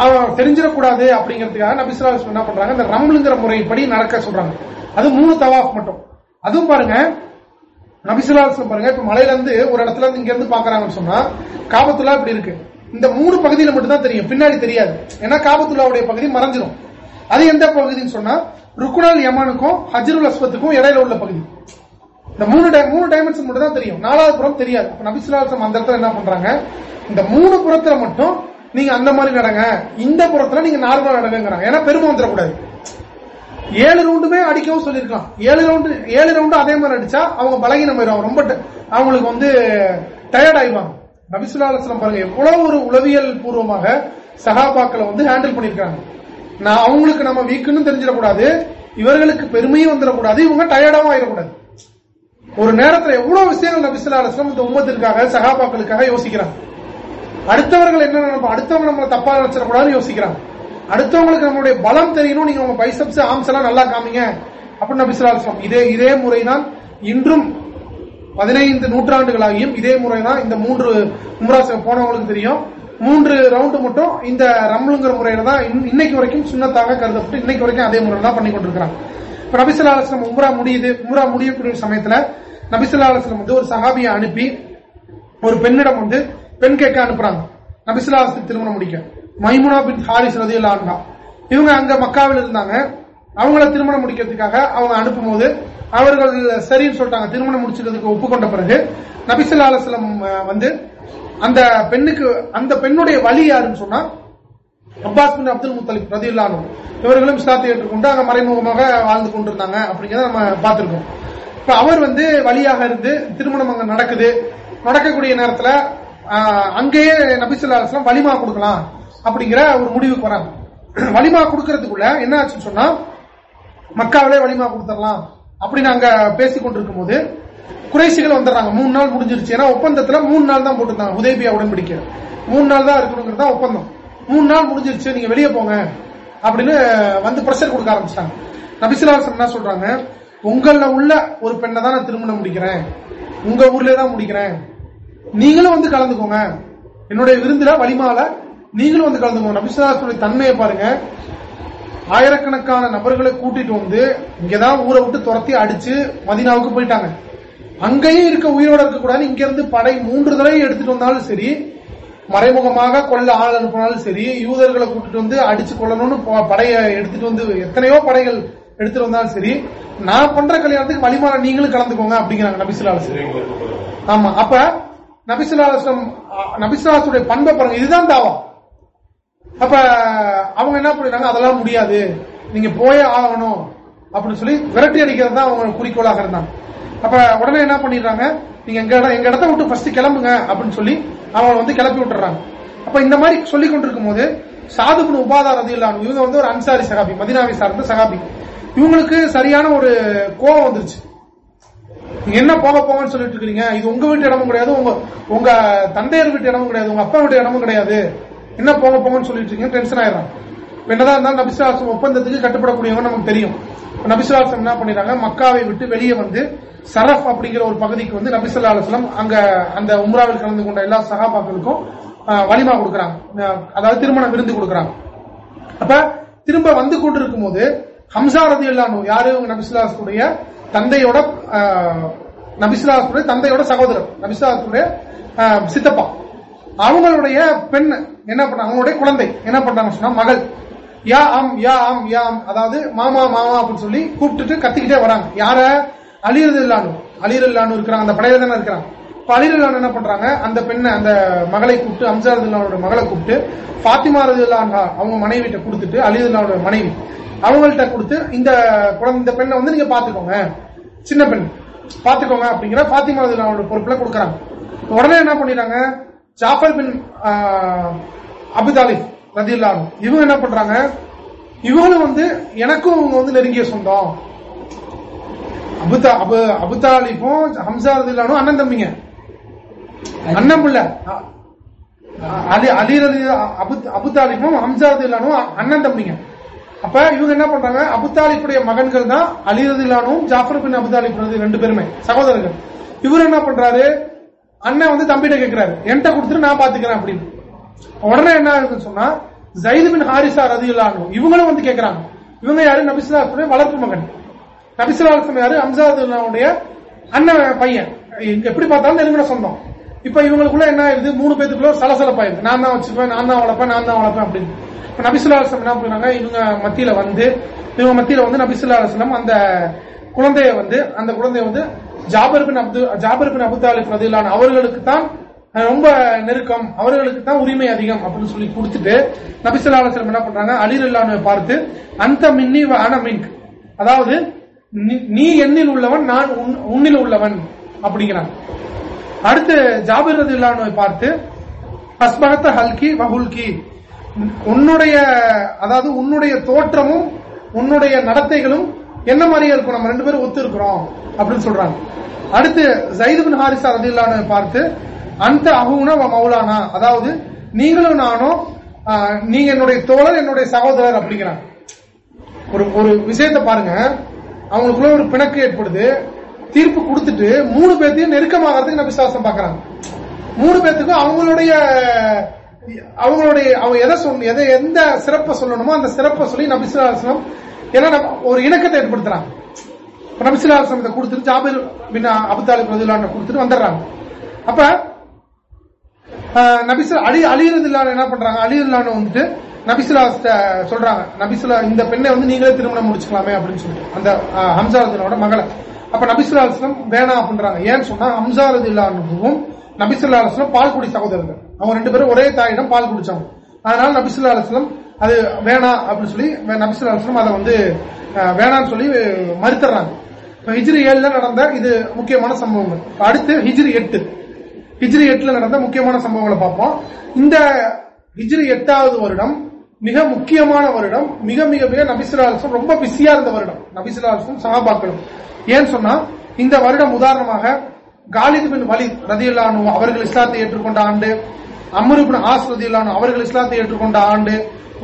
Speaker 1: அவன் தெரிஞ்சிடக்கூடாது அப்படிங்கிறதுக்காக நபிசுலாஸ் என்ன பண்றாங்க இந்த ரம்லுங்கிற முறைப்படி நடக்க சொல்றாங்க. அது மூணு தவாஃப் மட்டும். அதுவும் பாருங்க நபிசுலாசம் பாருங்க இப்ப மலையில இருந்து ஒரு இடத்துல இருந்து இங்க இருந்து பாக்குறாங்கன்னு சொன்னா காபத்துலா இப்படி இருக்கு. இந்த மூணு பகுதியில மட்டும்தான் தெரியும். பின்னாடி தெரியாது. ஏன்னா காபத்துல்லாவுடைய பகுதி மறைஞ்சிடும் அது எந்த பகுதின்னு சொன்னா ருக்குனால் யமானுக்கும் ஹஜருல் அஸ்வத்துக்கும் இடையில உள்ள பகுதி. இந்த மூணு மூணு டைமென்ஷன் மட்டும் தான் தெரியும். நாலாவது புறம் தெரியாது. நபிசுலாசம் அந்த இடத்துல என்ன பண்றாங்க? இந்த மூணு புறத்துல மட்டும் நீங்க அந்த மாதிரி நடங்க. இந்த புறத்துல நீங்க நார்மலா நடங்கிறாங்க ஏன்னா பெருமை வந்துடக்கூடாது. ஏழு ரவுண்டுமே அடிக்கவும் சொல்லிருக்கலாம் ஏழு ரவுண்டு ஏழு ரவுண்டு அதே மாதிரி அடிச்சா அவங்க பலகீனம் ஆயிரும். ரொம்ப அவங்களுக்கு வந்து டயர்ட் ஆயிடுவாங்க. நபிசுல்லாஸ்லம் பாருங்க எவ்வளவு ஒரு உளவியல் பூர்வமாக சகாபாக்களை வந்து ஹேண்டில் பண்ணிருக்காங்க நான் அவங்களுக்கு நம்ம வீக்குன்னு தெரிஞ்சிடக்கூடாது இவர்களுக்கு பெருமையும் வந்துடக்கூடாது இவங்க டயர்டாவும் ஆயிடக்கூடாது. ஒரு நேரத்தில் எவ்வளவு விஷயங்கள் நபிசுல்லா அலுவலம் இந்த உம்மத்திற்காக சகாபாக்களுக்காக யோசிக்கிறாங்க. அடுத்தவர்கள் என்ன நினைப்போம் அடுத்தவங்க நம்மளை தப்பா நினைச்சிடக்கூடாதுன்னு யோசிக்கிறாங்க. அடுத்தவங்களுக்கு நம்மளுடைய பலம் தெரியணும். நீங்க உங்க பைசப்ஸ் ஆம்ஸ் எல்லாம் நல்லா காமிங்க. அப்படின்னு நபிசுல்லா அலுவலம் இதே இதே முறைதான் இன்றும் பதினைந்து நூற்றாண்டுகளாகியும் இதே முறைதான் இந்த மூன்று உம்ரா போனவங்களுக்கு தெரியும். மூன்று ரவுண்டு மட்டும் இந்த ரம்லுங்கிற முறையில தான் இன்னைக்கு வரைக்கும் சுண்ணத்தாக கருதப்பட்டு இன்னைக்கு வரைக்கும் அதே முறையில தான் பண்ணி கொண்டிருக்கிறாங்க. இப்ப நபிசுல்லா அலுவலம் உம்ரா முடியுது. உம்ரா முடியக்கூடிய சமயத்துல நபிசுல்லா அலுவலம் வந்து ஒரு சஹாபியை அனுப்பி ஒரு பெண்ணிடம் வந்து பெண் கேட்க அனுப்புறாங்க. நபிசுல்லா திருமணம் முடிக்க. மைமுனா பின் ஹாரிஸ் ரதியுல்லா இவங்க அங்க மக்காவில் இருந்தாங்க. அவங்கள திருமணம் முடிக்கிறதுக்காக அவங்க அனுப்பும்போது அவர்கள் சரின்னு சொல்லிட்டாங்க. திருமணம் முடிச்சுக்கிறதுக்கு ஒப்புக்கொண்ட பிறகு நபிசுல்லா அலுவலம் வந்து அந்த பெண்ணுக்கு அந்த பெண்ணுடைய வழி யாருன்னு சொன்னா அப்பாஸ் பின் அப்துல் முத்தலிப் ரதியுல்லானு இவர்களும் இஸ்லாத்தை ஏற்றுக்கொண்டு அங்க மறைமுகமாக வாழ்ந்து கொண்டிருந்தாங்க அப்படிங்கிறத நம்ம பார்த்திருக்கோம். இப்ப அவர் வந்து வழியாக இருந்து திருமணம் அங்க நடக்குது. நடக்கக்கூடிய நேரத்துல அங்கேயே நபிசுல்லா அலுவலம் வலிமா கொடுக்கலாம். அப்படிங்கிற ஒரு முடிவுக்கு வராங்க. வலிமா கொடுக்கறதுக்குள்ள என்ன ஆச்சுன்னு சொன்னா மக்காவிலே வலிமா கொடுத்துடலாம் அப்படின்னு அங்க பேசிக் கொண்டிருக்கும் போது குறைசிகள் வந்துடுறாங்க. மூணு நாள் முடிஞ்சிருச்சு. ஏன்னா ஒப்பந்தத்துல மூணு நாள் தான் போட்டிருந்தாங்க. உதேபியா உடன்படிக்கை. மூணு நாள் தான் இருக்கணுங்கிறது தான் ஒப்பந்தம். மூணு நாள் முடிஞ்சிருச்சு. நீங்க வெளியே போங்க அப்படின்னு வந்து பிரஷர் கொடுக்க ஆரம்பிச்சிட்டாங்க. நபிசுலாசன் என்ன சொல்றாங்க? உங்கள உள்ள ஒரு பெண்ணை தான் நான் திருமணம் முடிக்கிறேன். உங்க ஊர்லயே தான் முடிக்கிறேன். நீங்களும் வந்து கலந்துக்கோங்க. என்னுடைய விருந்துல வலிமால நீங்களும் வந்து கலந்துக்கோங்க நபிசுலாசனுடைய தன்மையை பாருங்க. ஆயிரக்கணக்கான நபர்களை கூட்டிட்டு வந்து இங்கதான் ஊரை விட்டு துரத்தி அடிச்சு மதினாவுக்கு போயிட்டாங்க. அங்கேயும் இருக்க உயிரோட இருக்க கூடாது இங்க இருந்து படை மூன்று தடவை எடுத்துட்டு வந்தாலும் சரி மறைமுகமாக கொல்ல ஆள் அனுப்பினாலும் சரி யூதர்களை கூட்டிட்டு வந்து அடிச்சு கொள்ளணும்னு படையை எடுத்துட்டு வந்து எத்தனையோ படைகள் எடுத்துட்டு வந்தாலும் சரி நான் பண்ற கல்யாணத்துக்கு வழிமாற நீங்களும் கலந்துக்கோங்க அப்படிங்கிறாங்க நபிசுல்லாசன் ஆமா அப்ப நபிசுல்லாசம் நபிசுல்லாசுடைய பண்பை பாருங்க. இதுதான் தாவம் அப்ப அவங்க என்ன பண்ணிடுறாங்க அதெல்லாம் முடியாது. நீங்க போயே ஆகணும். அப்படின்னு சொல்லி விரட்டி அடிக்கிறது தான் அவங்க குறிக்கோளாக இருந்தாங்க. அப்ப உடனே என்ன பண்ணிடுறாங்க? நீங்க எங்க இடம் எங்க இடத்த விட்டு ஃபர்ஸ்ட் கிளம்புங்க அப்படின்னு சொல்லி அவங்க வந்து கிளப்பி விட்டுறாங்க அப்ப இந்த மாதிரி சொல்லி கொண்டிருக்கும் போது சாதுபுன் உபாதார் அது இவங்க வந்து ஒரு அன்சாரி சகாபி மதினாவை சார்ந்த சகாபி. இவங்களுக்கு சரியான ஒரு கோபம் வந்துருச்சு. நீங்க என்ன போக போங்கன்னு சொல்லிட்டு இருக்கீங்க இது உங்க வீட்டு இடமும் கிடையாது உங்க உங்க தந்தையர் வீட்டு இடமும் கிடையாது உங்க அப்பா வீட்டு இடமும் கிடையாது. என்ன போக போங்கன்னு சொல்லிட்டு இருக்கீங்க? டென்ஷன் ஆயிடும் என்னதான் இருந்தாலும் நபிசுவாசம் ஒப்பந்தத்துக்கு கட்டுப்படக்கூடியவங்க நமக்கு தெரியும். இப்ப நபிசுவாசம் என்ன பண்ணிடுறாங்க மக்காவை விட்டு வெளியே வந்து சரஃப் அப்படிங்கிற ஒரு பகுதிக்கு வந்து நபிசுல்லா அலுவலம் அங்க அந்த உம்ராவில் கலந்து கொண்ட எல்லா சகாபாக்களுக்கும் வலிமா கொடுக்குறாங்க. அதாவது திருமண விருந்து கொடுக்குறாங்க. அப்ப திரும்ப வந்து கொண்டிருக்கும் போது ஹம்சா ரதி யாரு? நபிசுல்லாசுடைய தந்தையோட ஆஹ், நபிசுல்லாசுடைய தந்தையோட சகோதரர். நபிசுல்லாசுடைய சித்தப்பா. அவங்களுடைய பெண் என்ன பண்ண அவங்களுடைய குழந்தை. என்ன பண்றாங்க சொன்னா மகள். யா ஆம் யா ஆம் யா ஆம் அதாவது மாமா மாமா அப்படின்னு சொல்லி கூப்பிட்டுட்டு கத்திக்கிட்டே வராங்க. யார? அலிரது இல்லானு அலிரல்லானு இருக்கிறாங்க. அந்த படையில தானே இருக்கிறாங்க இப்ப அலிரல்லானு என்ன பண்றாங்க? அந்த பெண்ணை அந்த மகளை கூப்பிட்டு அம்சாரது இல்லானோட மகளை கூப்பிட்டு பாத்திமா ரது அவங்க மனைவிட்ட கொடுத்துட்டு அலிரல்லானோட மனைவி அவங்கள்ட்ட கொடுத்து இந்த குழந்தை இந்த பெண்ணை வந்து நீங்க பாத்துக்கோங்க சின்ன பெண். பாத்துக்கோங்க அப்படிங்கிற பாத்திமா ரது இல்லானோட பொறுப்புல கொடுக்குறாங்க. உடனே என்ன பண்ணிடுறாங்க ஜாஃபர் பின் அபுதாலிப் ரதியுல்லானு இவங்க என்ன பண்றாங்க? இவங்களும் வந்து எனக்கும் இவங்க வந்து நெருங்கிய சொந்தம். அபுதா அபு அபுதாலிப்பும் ஹம்சா ரதியுல்லானும் அண்ணன் தம்பிங்க. அண்ணன் பிள்ளை. அலி அலி ரதி அபு அபுதாலிப்பும் ஹம்சா ரதியுல்லானும் அண்ணன் தம்பிங்க. அப்ப இவங்க என்ன பண்றாங்க? அபுதாலிப்புடைய மகன்கள் தான் அலி ரதியுல்லானும் ஜாஃபர் பின் அபுதாலிப் ரெண்டு பேருமே சகோதரர்கள். இவர் என்ன பண்றாரு? அண்ணன் வந்து தம்பிட்ட கேட்கிறாரு என்கிட்ட கொடுத்துட்டு நான் பாத்துக்கிறேன் அப்படின்னு. உடனே என்ன ஆகுதுன்னு சொன்னா ஜைது பின் ஹாரிசா ரதியுல்லானு இவங்களும் வந்து கேட்கறாங்க இவங்க யாரு? நபிசுல்லாசுடைய வளர்ப்பு மகன். நபிசுல்லாசம் யாரு அம்சாதுல்லாவுடைய அண்ணன் பையன். எப்படி பார்த்தாலும் நெருங்கின சொந்தம். இப்ப இவங்களுக்குள்ள என்ன ஆயிருது மூணு பேத்துக்குள்ள சலசலப்பாயிருது நான் தான் வச்சுப்பேன் நான் தான் வளர்ப்பேன் நான் தான் வளர்ப்பேன் அப்படின்னு. இப்ப நபிசுல்லாசம் என்ன பண்ணாங்க இவங்க மத்தியில வந்து இவங்க மத்தியில வந்து நபிசுல்லாசலம் அந்த குழந்தைய வந்து அந்த குழந்தைய வந்து ஜாபர்பின் அப்து ஜாபர்பின் பின் அபு அவர்களுக்கு தான் ரொம்ப நெருக்கம் அவர்களுக்கு தான் உரிமை அதிகம் அப்படின்னு சொல்லி கொடுத்துட்டு நபிசுல்லாசலம் என்ன பண்றாங்க? அலிரல்லான்னு பார்த்து அந்த மின்னி வ மின்க். அதாவது நீ- என்னில் உள்ளவன் நான் உன்- உன்னில் உள்ளவன் அப்படிங்கிறான். அடுத்து ஜாபிர் ரதியுல்லான்னு பார்த்து அஸ்பகத்த ஹல்கி வஹுல்கி உன்னுடைய அதாவது உன்னுடைய தோற்றமும் உன்னுடைய நடத்தைகளும் என்ன மாதிரியா இருக்கும் நம்ம ரெண்டு பேரும் ஒத்து இருக்கிறோம் அப்படின்னு சொல்றாங்க. அடுத்து ஜைது ஹாரிசா ரதியுல்லான்னு பார்த்து அந்த அகுனா வ மௌலானா. அதாவது நீங்களும் நானும் நீங்க என்னுடைய தோழர் என்னுடைய சகோதரர் அப்படிங்கிறாங்க. ஒரு ஒரு விஷயத்தை பாருங்க. அவங்களுக்குள்ள ஒரு பிணக்கு ஏற்படுது. தீர்ப்பு கொடுத்துட்டு மூணு பேர்த்தையும் நெருக்கமாகறதுக்கு நபி விசுவாசம் பாக்குறாங்க மூணு பேர்த்துக்கும் அவங்களுடைய அவங்களுடைய அவங்க எதை சொன்ன எதை எந்த சிறப்பை சொல்லணுமோ அந்த சிறப்பை சொல்லி நபிசுலாசனம் ஏன்னா ஒரு இணக்கத்தை ஏற்படுத்துறாங்க. இப்ப இதை கொடுத்துட்டு ஜாபிர் பின் அபுதாலி பிரதிலான கொடுத்துட்டு வந்துடுறாங்க. அப்ப நபிசுல அலி அலிரதில்லான என்ன பண்றாங்க? அலிரதில்லான வந்துட்டு நபிசுலா சொல்றாங்க. நபிசுலா இந்த பெண்ணை வந்து நீங்களே திருமணம் முடிச்சுக்கலாமே அப்படின்னு சொல்லிட்டு. அந்த ஹம்சாரதினோட மகளை. அப்ப நபிசுல்லா வேணாம் அப்படின்றாங்க. ஏன்னு சொன்னா ஹம்சாரது இல்லானுவும் நபிசுல்லா அலுவலம் பால்குடி சகோதரர்கள். அவங்க ரெண்டு பேரும் ஒரே தாயிடம் பால் குடிச்சாங்க. அதனால நபிசுல்லா அலுவலம் அது வேணாம் அப்படின்னு சொல்லி நபிசுல்லா அலுவலம் அதை வந்து வேணான்னு சொல்லி மறுத்துறாங்க. ஹிஜ்ரி ஏழுல நடந்த இது முக்கியமான சம்பவங்கள். அடுத்து ஹிஜ்ரி எட்டு. ஹிஜ்ரி எட்டுல நடந்த முக்கியமான சம்பவங்களை பார்ப்போம். இந்த ஹிஜ்ரி எட்டாவது வருடம் மிக முக்கியமான வருடம். மிக மிக மிக நபிசுல்லா ரொம்ப பிஸியா இருந்த வருடம். நபிசுல்லா சகாபாக்களும் ஏன்னு சொன்னா இந்த வருடம் உதாரணமாக காலித் பின் வலித் ரதியுல்லானு அவர்கள் இஸ்லாத்தை ஏற்றுக்கொண்ட ஆண்டு அமருபின் ஆஸ் ரதியுல்லானு அவர்கள் இஸ்லாத்தை ஏற்றுக்கொண்ட ஆண்டு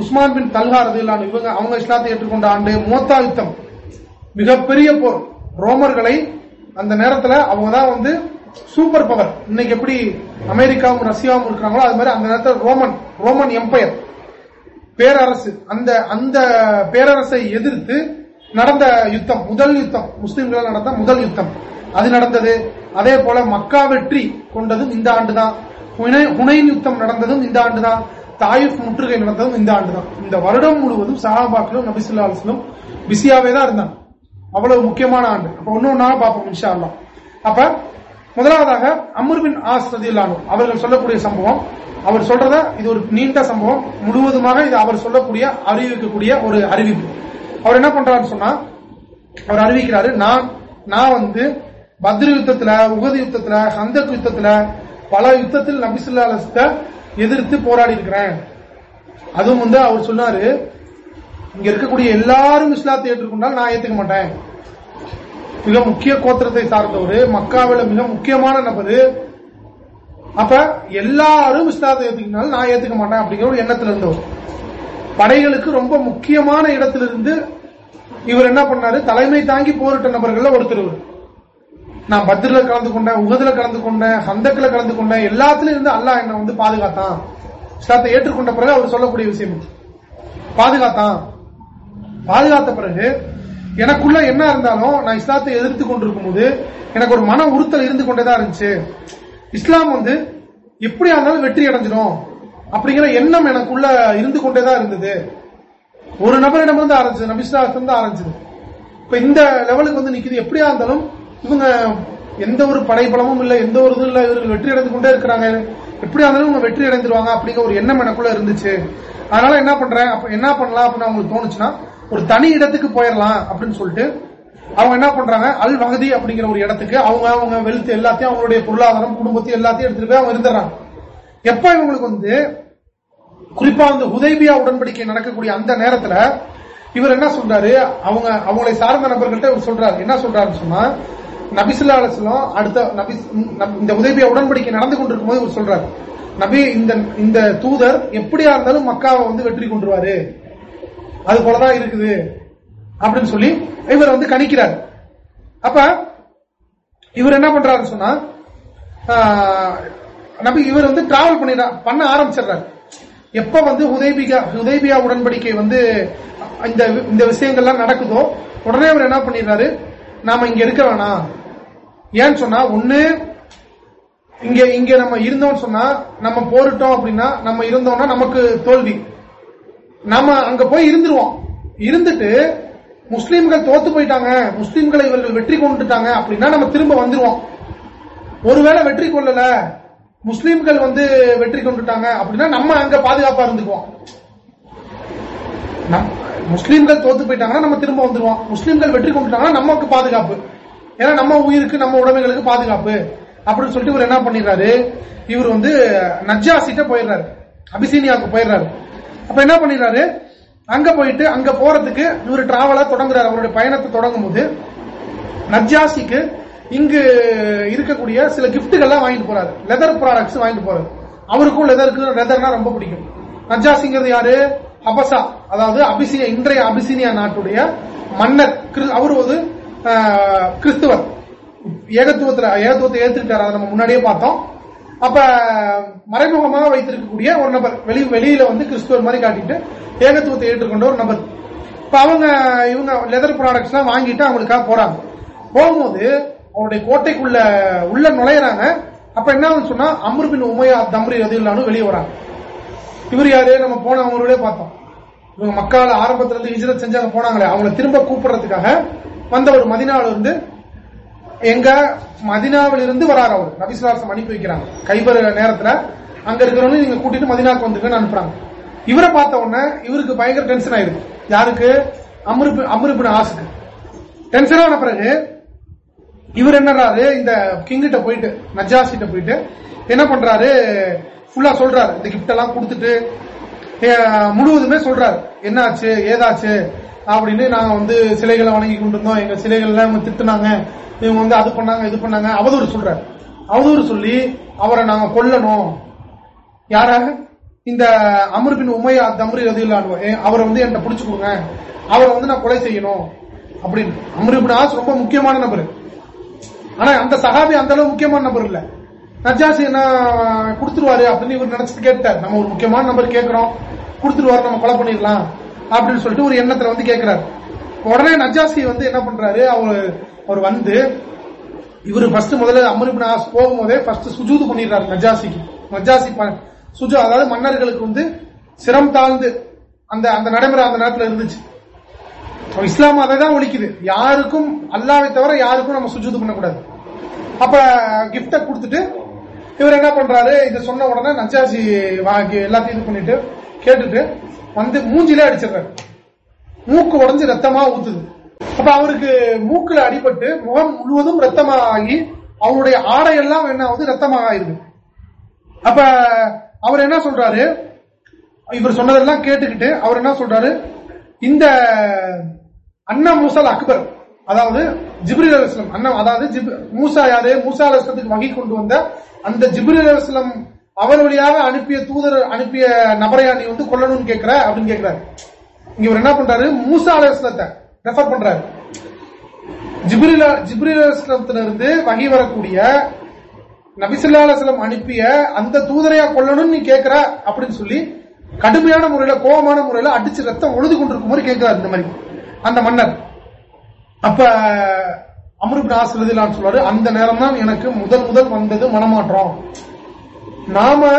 Speaker 1: உஸ்மான் பின் தல்ஹா ரதியுல்லானு இவங்க அவங்க இஸ்லாத்தை ஏற்றுக்கொண்ட ஆண்டு மூத்தா யுத்தம் மிகப்பெரிய போர். ரோமர்களை அந்த நேரத்தில் அவங்க தான் வந்து சூப்பர் பவர் இன்னைக்கு எப்படி அமெரிக்காவும் ரஷ்யாவும் இருக்கிறாங்களோ அது மாதிரி அந்த நேரத்தில் ரோமன் ரோமன் எம்பையர் பேரரசு. அந்த அந்த பேரரசை எதிர்த்து நடந்த யுத்தம் முதல் யுத்தம். முஸ்லீம்களால் நடந்த முதல் யுத்தம். அது நடந்தது. அதே போல மக்கா வெற்றி கொண்டதும் இந்த ஆண்டு தான் ஹுனைன் யுத்தம் நடந்ததும் இந்த ஆண்டு தான் தாயிஃப் முற்றுகை நடந்ததும் இந்த ஆண்டு தான் இந்த வருடம் முழுவதும் சஹாபாக்களும் நபிசுல்லா அலுவலும் பிஸியாவே தான் இருந்தாங்க. அவ்வளவு முக்கியமான ஆண்டு. அப்ப ஒன்னொன்னா பார்ப்போம் இன்ஷா அல்லா அப்ப முதலாவதாக அமர்பின் ஆஸ் ரதிலானு அவர்கள் சொல்லக்கூடிய சம்பவம் அவர் சொல்றத இது ஒரு நீண்ட சம்பவம். முழுவதுமாக இது அவர் சொல்லக்கூடிய அறிவிக்கக்கூடிய ஒரு அறிவிப்பு. அவர் என்ன பண்றாருன்னு சொன்னா அவர் அறிவிக்கிறாரு நான் நான் வந்து பத்ர யுத்தத்துல உகது யுத்தத்துல ஹந்தக் யுத்தத்துல பல யுத்தத்தில் நபிசுல்லா அலஸ்த எதிர்த்து போராடி இருக்கிறேன் அதுவும் வந்து அவர் சொன்னாரு இங்க இருக்கக்கூடிய எல்லாரும் இஸ்லாத்தை ஏற்றுக்கொண்டால் நான் ஏத்துக்க மாட்டேன். மிக முக்கிய கோத்திரத்தை சார்ந்தவர் மக்காவில் மிக முக்கியமான நபர். அப்ப எல்லாரும் இஸ்லாத்தை ஏத்துக்கினாலும் நான் ஏத்துக்க மாட்டேன் அப்படிங்கிற ஒரு எண்ணத்துல இருந்தவர். படைகளுக்கு ரொம்ப முக்கியமான இடத்திலிருந்து இவர் என்ன பண்ணாரு? தலைமை தாங்கி போரிட்ட நபர்கள் ஒருத்தர் நான் பத்ரில கலந்து கொண்டேன் உகதுல கலந்து கொண்டேன் ஹந்தக்கில் கலந்து கொண்டேன் எல்லாத்துலயும் இருந்து அல்லாஹ் என்ன வந்து பாதுகாத்தான். இஸ்லாத்தை ஏற்றுக்கொண்ட பிறகு அவர் சொல்லக்கூடிய விஷயம் பாதுகாத்தான். பாதுகாத்த பிறகு எனக்குள்ள என்ன இருந்தாலும் நான் இஸ்லாத்தை எதிர்த்து கொண்டிருக்கும் போது எனக்கு ஒரு மன உறுத்தல் இருந்து கொண்டேதான் இருந்துச்சு. இஸ்லாம் வந்து எப்படியா இருந்தாலும் வெற்றி அடைஞ்சிடும் அப்படிங்கிற எண்ணம் எனக்குள்ள இருந்து கொண்டேதான் இருந்தது. ஒரு நபரிடம் வந்து ஆரம்பிச்சது நபிஸ்லாசம் தான் ஆரம்பிச்சது. இப்ப இந்த லெவலுக்கு வந்து நிக்குது. எப்படியா இருந்தாலும் இவங்க எந்த ஒரு படைபலமும் இல்ல எந்த ஒரு இதுவும் இவர்கள் வெற்றி அடைந்து கொண்டே இருக்கிறாங்க. எப்படியா இருந்தாலும் இவங்க வெற்றி அடைந்துருவாங்க அப்படிங்கிற ஒரு எண்ணம் எனக்குள்ள இருந்துச்சு. அதனால என்ன பண்றேன்? அப்ப என்ன பண்ணலாம் அப்படின்னு அவங்களுக்கு தோணுச்சுன்னா ஒரு தனி இடத்துக்கு போயிடலாம் அப்படின்னு சொல்லிட்டு அவங்க என்ன பண்றாங்க? அல் வகதி அப்படிங்கிற ஒரு இடத்துக்கு அவங்க அவங்க வெல்த் எல்லாத்தையும் அவங்களுடைய பொருளாதாரம் குடும்பத்தையும் எல்லாத்தையும் எடுத்துட்டு போய் அவங்க இருந்துடுறாங்க. எப்ப இவங்களுக்கு வந்து குறிப்பா வந்து உதய்பியா உடன்படிக்கை நடக்கக்கூடிய அந்த நேரத்துல இவர் என்ன சொல்றாரு? அவங்க அவங்களை சார்ந்த நபர்கள்ட்ட இவர் சொல்றாரு. என்ன சொல்றாருன்னு சொன்னா நபிசுல்லா அடுத்த நபி இந்த உதவிய உடன்படிக்கை நடந்து கொண்டிருக்கும் போது இவர் சொல்றாரு. நபி இந்த இந்த தூதர் எப்படியா இருந்தாலும் மக்காவை வந்து வெற்றி கொண்டுருவாரு. அது போலதான் இருக்குது. அப்படின்னு சொல்லி இவர் வந்து கணிக்கிறார். அப்ப இவர் என்ன பண்றாரு சொன்னா நபி இவர் வந்து டிராவல் பண்ணி பண்ண ஆரம்பிச்சிடுறாரு. எப்ப வந்து உதேபிகா உதேபியா உடன்படிக்கை வந்து இந்த இந்த விஷயங்கள்லாம் நடக்குதோ உடனே அவர் என்ன பண்ணிடுறாரு? நாம இங்க இருக்க வேணாம். ஏன்னு சொன்னா ஒண்ணு இங்க இங்க நம்ம இருந்தோம் சொன்னா நம்ம போரிட்டோம் அப்படின்னா நம்ம இருந்தோம்னா நமக்கு தோல்வி. நம்ம அங்க போய் இருந்துருவோம். இருந்துட்டு முஸ்லீம்கள் தோத்து போயிட்டாங்க முஸ்லீம்களை இவர்கள் வெற்றி கொண்டுட்டாங்க அப்படின்னா நம்ம திரும்ப வந்துருவோம். ஒருவேளை வெற்றி கொள்ளல முஸ்லீம்கள் வந்து வெற்றி கொண்டுட்டாங்க அப்படின்னா நம்ம அங்க பாதுகாப்பா இருந்துக்குவோம். முஸ்லீம்கள் தோத்து போயிட்டாங்கன்னா நம்ம திரும்ப வந்துருவோம். முஸ்லீம்கள் வெற்றி கொண்டுட்டாங்கன்னா நமக்கு பாதுகாப்பு. ஏன்னா நம்ம உயிருக்கு நம்ம உடமைகளுக்கு பாதுகாப்பு. அப்படின்னு சொல்லிட்டு இவர் என்ன பண்ணிடுறாரு? இவர் வந்து நஜாசிட்ட போயிடுறாரு. அபிசீனியாவுக்கு போயிடுறாரு. அப்ப என்ன பண்ணிடுறாரு? அங்க போயிட்டு அங்க போறதுக்கு இவர் டிராவலா தொடங்குறாரு. அவருடைய பயணத்தை தொடங்கும் போது நஜ்ஜாசிக்கு இங்கு இருக்கக்கூடிய சில கிஃப்ட்டுகள்லாம் வாங்கிட்டு போறாரு. லெதர் ப்ராடக்ட்ஸ் வாங்கிட்டு போறாரு. அவருக்கும் லெதருக்கு லெதர்னா ரொம்ப பிடிக்கும். நஜ்ஜாசிங்கிறது யாரு? ஹபசா அதாவது அபிசினியா இன்றைய அபிசீனியா நாட்டுடைய மன்னர். அவர் ஒரு கிறிஸ்துவர். ஏகத்துவத்துல ஏகத்துவத்தை ஏத்துக்கிட்டார் அதை நம்ம முன்னாடியே பார்த்தோம். அப்ப மறைமுகமாக வைத்திருக்கக்கூடிய ஒரு நபர். வெளி வெளியில வந்து கிறிஸ்துவர் மாதிரி காட்டிட்டு ஏகத்துவத்தை ஏற்றுக்கொண்ட ஒரு நபர். இப்ப அவங்க இவங்க லெதர் ப்ராடக்ட்ஸ் எல்லாம் வாங்கிட்டு அவங்களுக்காக போறாங்க. போகும்போது அவருடைய கோட்டைக்குள்ள உள்ள நுழையிறாங்க. அப்ப என்ன ஆகுதுன்னு சொன்னா அம்ருபின் உமையா தம்ரி எது இல்லாமல் வெளியே வராங்க. இவர் யாரு? நம்ம போன அவங்களோட பார்த்தோம். இவங்க மக்கள் ஆரம்பத்துல இருந்து செஞ்சாங்க போனாங்களே. அவங்களை திரும்ப கூப்பிடுறதுக்காக வந்த ஒரு மதினாவில் இருந்து எங்க மதினாவில் இருந்து வராங்க அவர். நபிசுலாசம் அனுப்பி வைக்கிறாங்க. கைபர் நேரத்துல அங்க இருக்கிறவங்க நீங்க கூட்டிட்டு மதினாக்கு வந்துருங்கன்னு அனுப்புறாங்க. இவரை பார்த்த உடனே இவருக்கு பயங்கர டென்ஷன் ஆயிருக்கு. யாருக்கு? அமருப்பு அமருப்பின ஆசுக்கு டென்ஷன் ஆன பிறகு இவர் என்னறாரு? இந்த கிங்கிட்ட போயிட்டு நஜாசிட்ட போயிட்டு என்ன பண்றாரு? ஃபுல்லா சொல்றாரு. இந்த கிஃப்ட் எல்லாம் கொடுத்துட்டு முழுவதுமே சொல்றாரு. என்னாச்சு? ஏதாச்சு? அப்படின்னு நாங்க வந்து சிலைகளை வணங்கி கொண்டிருந்தோம். எங்க சிலைகள்லாம் இவங்க திட்டுனாங்க இவங்க வந்து அது பண்ணாங்க இது பண்ணாங்க. அவதூறு சொல்றாரு. அவதூறு சொல்லி அவரை நாங்க கொல்லணும். யார இந்த அமர்பின் உமையா தம்ரி ரதியில் அவரை வந்து என்கிட்ட பிடிச்சு கொடுங்க. அவரை வந்து நான் கொலை செய்யணும். அப்படின்னு. அமருபின் ஆஸ் ரொம்ப முக்கியமான நபர். ஆனா அந்த சகாபி அந்த அளவு முக்கியமான நபர் இல்லை. நஜாசி என்ன கொடுத்துருவாரு அப்படின்னு இவர் நினைச்சு கேட்டார் நம்ம ஒரு முக்கியமான நம்பர் கேட்கிறோம். கொடுத்துருவாரு நம்ம கொலை பண்ணிடலாம் அப்படின்னு சொல்லிட்டு ஒரு எண்ணத்துல வந்து கேட்கிறாரு உடனே நஜாசி வந்து என்ன பண்றாரு? அவர் அவர் வந்து இவர் ஃபர்ஸ்ட் முதல்ல அமருபின் ஆஸ் போகும்போதே ஃபர்ஸ்ட் சுஜூது பண்ணிடுறாரு நஜாசிக்கு நஜாசி சுஜு அதாவது மன்னர்களுக்கு வந்து சிரம் தாழ்ந்து அந்த அந்த நடைமுறை அந்த நேரத்தில் இருந்துச்சு. இஸ்லாம் அதை தான் ஒழிக்குது. யாருக்கும் அல்லாவை தவிர யாருக்கும் நம்ம சுஜூது பண்ணக்கூடாது. அப்ப கிஃப்ட கொடுத்துட்டு இவர் என்ன பண்றாரு? இதை சொன்ன உடனே நஜாசி வாங்கி எல்லாத்தையும் இது பண்ணிட்டு கேட்டுட்டு வந்து மூஞ்சிலே அடிச்சிடுறாரு. மூக்கு உடஞ்சு ரத்தமா ஊத்துது. அப்ப அவருக்கு மூக்குல அடிபட்டு முகம் முழுவதும் ரத்தமா ஆகி அவருடைய ஆடையெல்லாம் என்ன ஆகுது? ரத்தமாக ஆயிருது அப்ப அவர் என்ன சொல்றாரு? இவர் சொன்னதெல்லாம் கேட்டுக்கிட்டு அவர் என்ன சொல்றாரு? இந்த அண்ணா மூசல் அக்பர் அதாவது ஜிப்ரி அலுவலம் அண்ணன் அதாவது ஜிப்- மூசா யாரு? மூசா அலுவலத்துக்கு வகை கொண்டு வந்த அந்த ஜிப்ரி அலுவலம் அவர் வழியாக அனுப்பிய தூதர் அனுப்பிய நபரையா நீ வந்து கொல்லணும்னு கேட்கிற அப்படின்னு கேட்கிறாரு இங்க இவர் என்ன பண்றாரு? மூசா அலுவலத்தை ரெஃபர் பண்றாரு. ஜிப்ரிலா ஜிப்ரிலத்திலிருந்து வகி வரக்கூடிய நபிசுல்லா அனுப்பிய அந்த தூதரையா கொல்லணும்னு நீ கேட்கிற அப்படின்னு சொல்லி கடுமையான முறையில கோபமான முறையில அடிச்சு ரத்தம் ஒழுது கொண்டிருக்கும் மாதிரி கேட்கிறார் இந்த மாதிரி அந்த மன்னர். அப்ப அமருபின் ஆசிரியர் சொல்றாரு அந்த நேரம் தான் எனக்கு முதல் முதல் வந்தது மனமாற்றம். நாம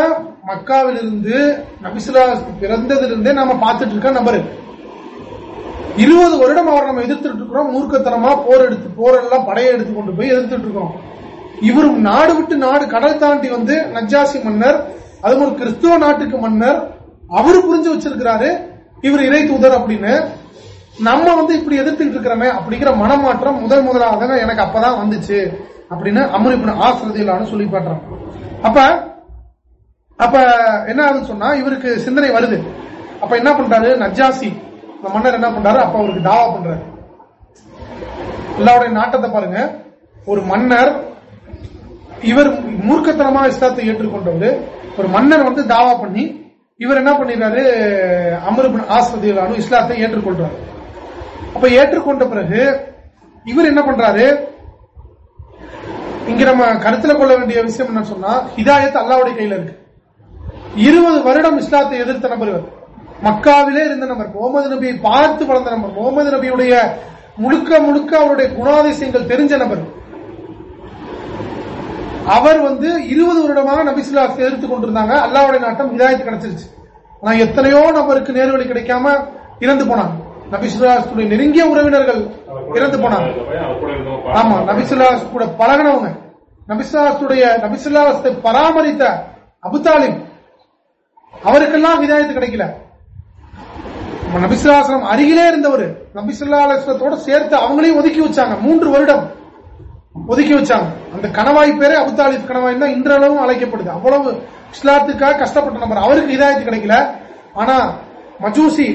Speaker 1: மக்காவிலிருந்து நபிசுலா பிறந்ததிலிருந்தே நாம பார்த்துட்டு இருக்க நபரு. இருபது வருடம் அவர் நம்ம எதிர்த்துட்டு இருக்கிறோம் மூர்க்கத்தனமா போர் எடுத்து போரெல்லாம் படையை எடுத்து கொண்டு போய் எதிர்த்துட்டு இருக்கிறோம் இவரும் நாடு விட்டு நாடு கடல் தாண்டி வந்து நஜாசி மன்னர் அது ஒரு கிறிஸ்துவ நாட்டுக்கு மன்னர் அவரு புரிஞ்சு வச்சிருக்கிறாரு இவர் இறை தூதர் அப்படின்னு. நம்ம வந்து இப்படி எதிர்த்துட்டு இருக்கிறோமே அப்படிங்கிற மனமாற்றம் முதல் முதலாக எனக்கு அப்பதான் வந்துச்சு அப்படின்னு அமரிபின் ஆசிரதியிலான்னு சொல்லி பாட்டுறான் அப்ப அப்ப என்ன ஆகுதுன்னு சொன்னா இவருக்கு சிந்தனை வருது. அப்ப என்ன பண்றாரு? நஜாசி இந்த மன்னர் என்ன பண்றாரு? அப்ப அவருக்கு தாவா பண்றாரு. எல்லாருடைய நாட்டத்தை பாருங்க. ஒரு மன்னர் இவர் மூர்க்கத்தனமா இஸ்லாத்தை ஏற்றுக்கொண்டவர். ஒரு மன்னர் வந்து தாவா பண்ணி இவர் என்ன பண்ணிடுறாரு? அமருபின் ஆஸ்வதியிலானு இஸ்லாத்தை ஏற்றுக்கொள்றாரு. அப்ப ஏற்றுக்கொண்ட பிறகு இவர் என்ன பண்றாரு? இங்க நம்ம கருத்துல கொள்ள வேண்டிய விஷயம் என்ன சொன்னா ஹிதாயத் அல்லாவுடைய கையில இருக்கு. இருபது வருடம் இஸ்லாத்தை எதிர்த்த நபர் இவர். மக்காவிலே இருந்த நபர் முகமது நபியை பார்த்து வளர்ந்த நபர் முகமது நபியுடைய முழுக்க முழுக்க அவருடைய குணாதிசயங்கள் தெரிஞ்ச நபர். அவர் வந்து இருபது வருடமாக நபிசுல்லா எதிர்த்து கொண்டிருந்தாங்க. அல்லாவுடைய நாட்டம் இதாயத்து கிடைச்சிருச்சு. ஆனா எத்தனையோ நபருக்கு நேர்வழி கிடைக்காம இறந்து போனாங்க. நபிசுல்லாஸ்துடைய நெருங்கிய உறவினர்கள் இறந்து போனாங்க. ஆமா நபிசுல்லாஸ் கூட பழகினவங்க. நபிசுல்லாசுடைய நபிசுல்லாசத்தை பராமரித்த அபுதாலிம் அவருக்கெல்லாம் விதாயத்து கிடைக்கல. நபிசுல்லாசனம் அருகிலே இருந்தவர் நபிசுல்லாசத்தோட சேர்த்து அவங்களையும் ஒதுக்கி வச்சாங்க. மூன்று வருடம் ஒதுக்கி வச்சாங்க. அந்த கணவாய் பேரே அபுதாலிப் கணவாய் தான் இன்றளவும் அழைக்கப்படுது. அவ்வளவு இஸ்லாத்துக்காக கஷ்டப்பட்ட நபர். அவருக்கு இதாயத்து கிடைக்கல. ஆனா மஜூசி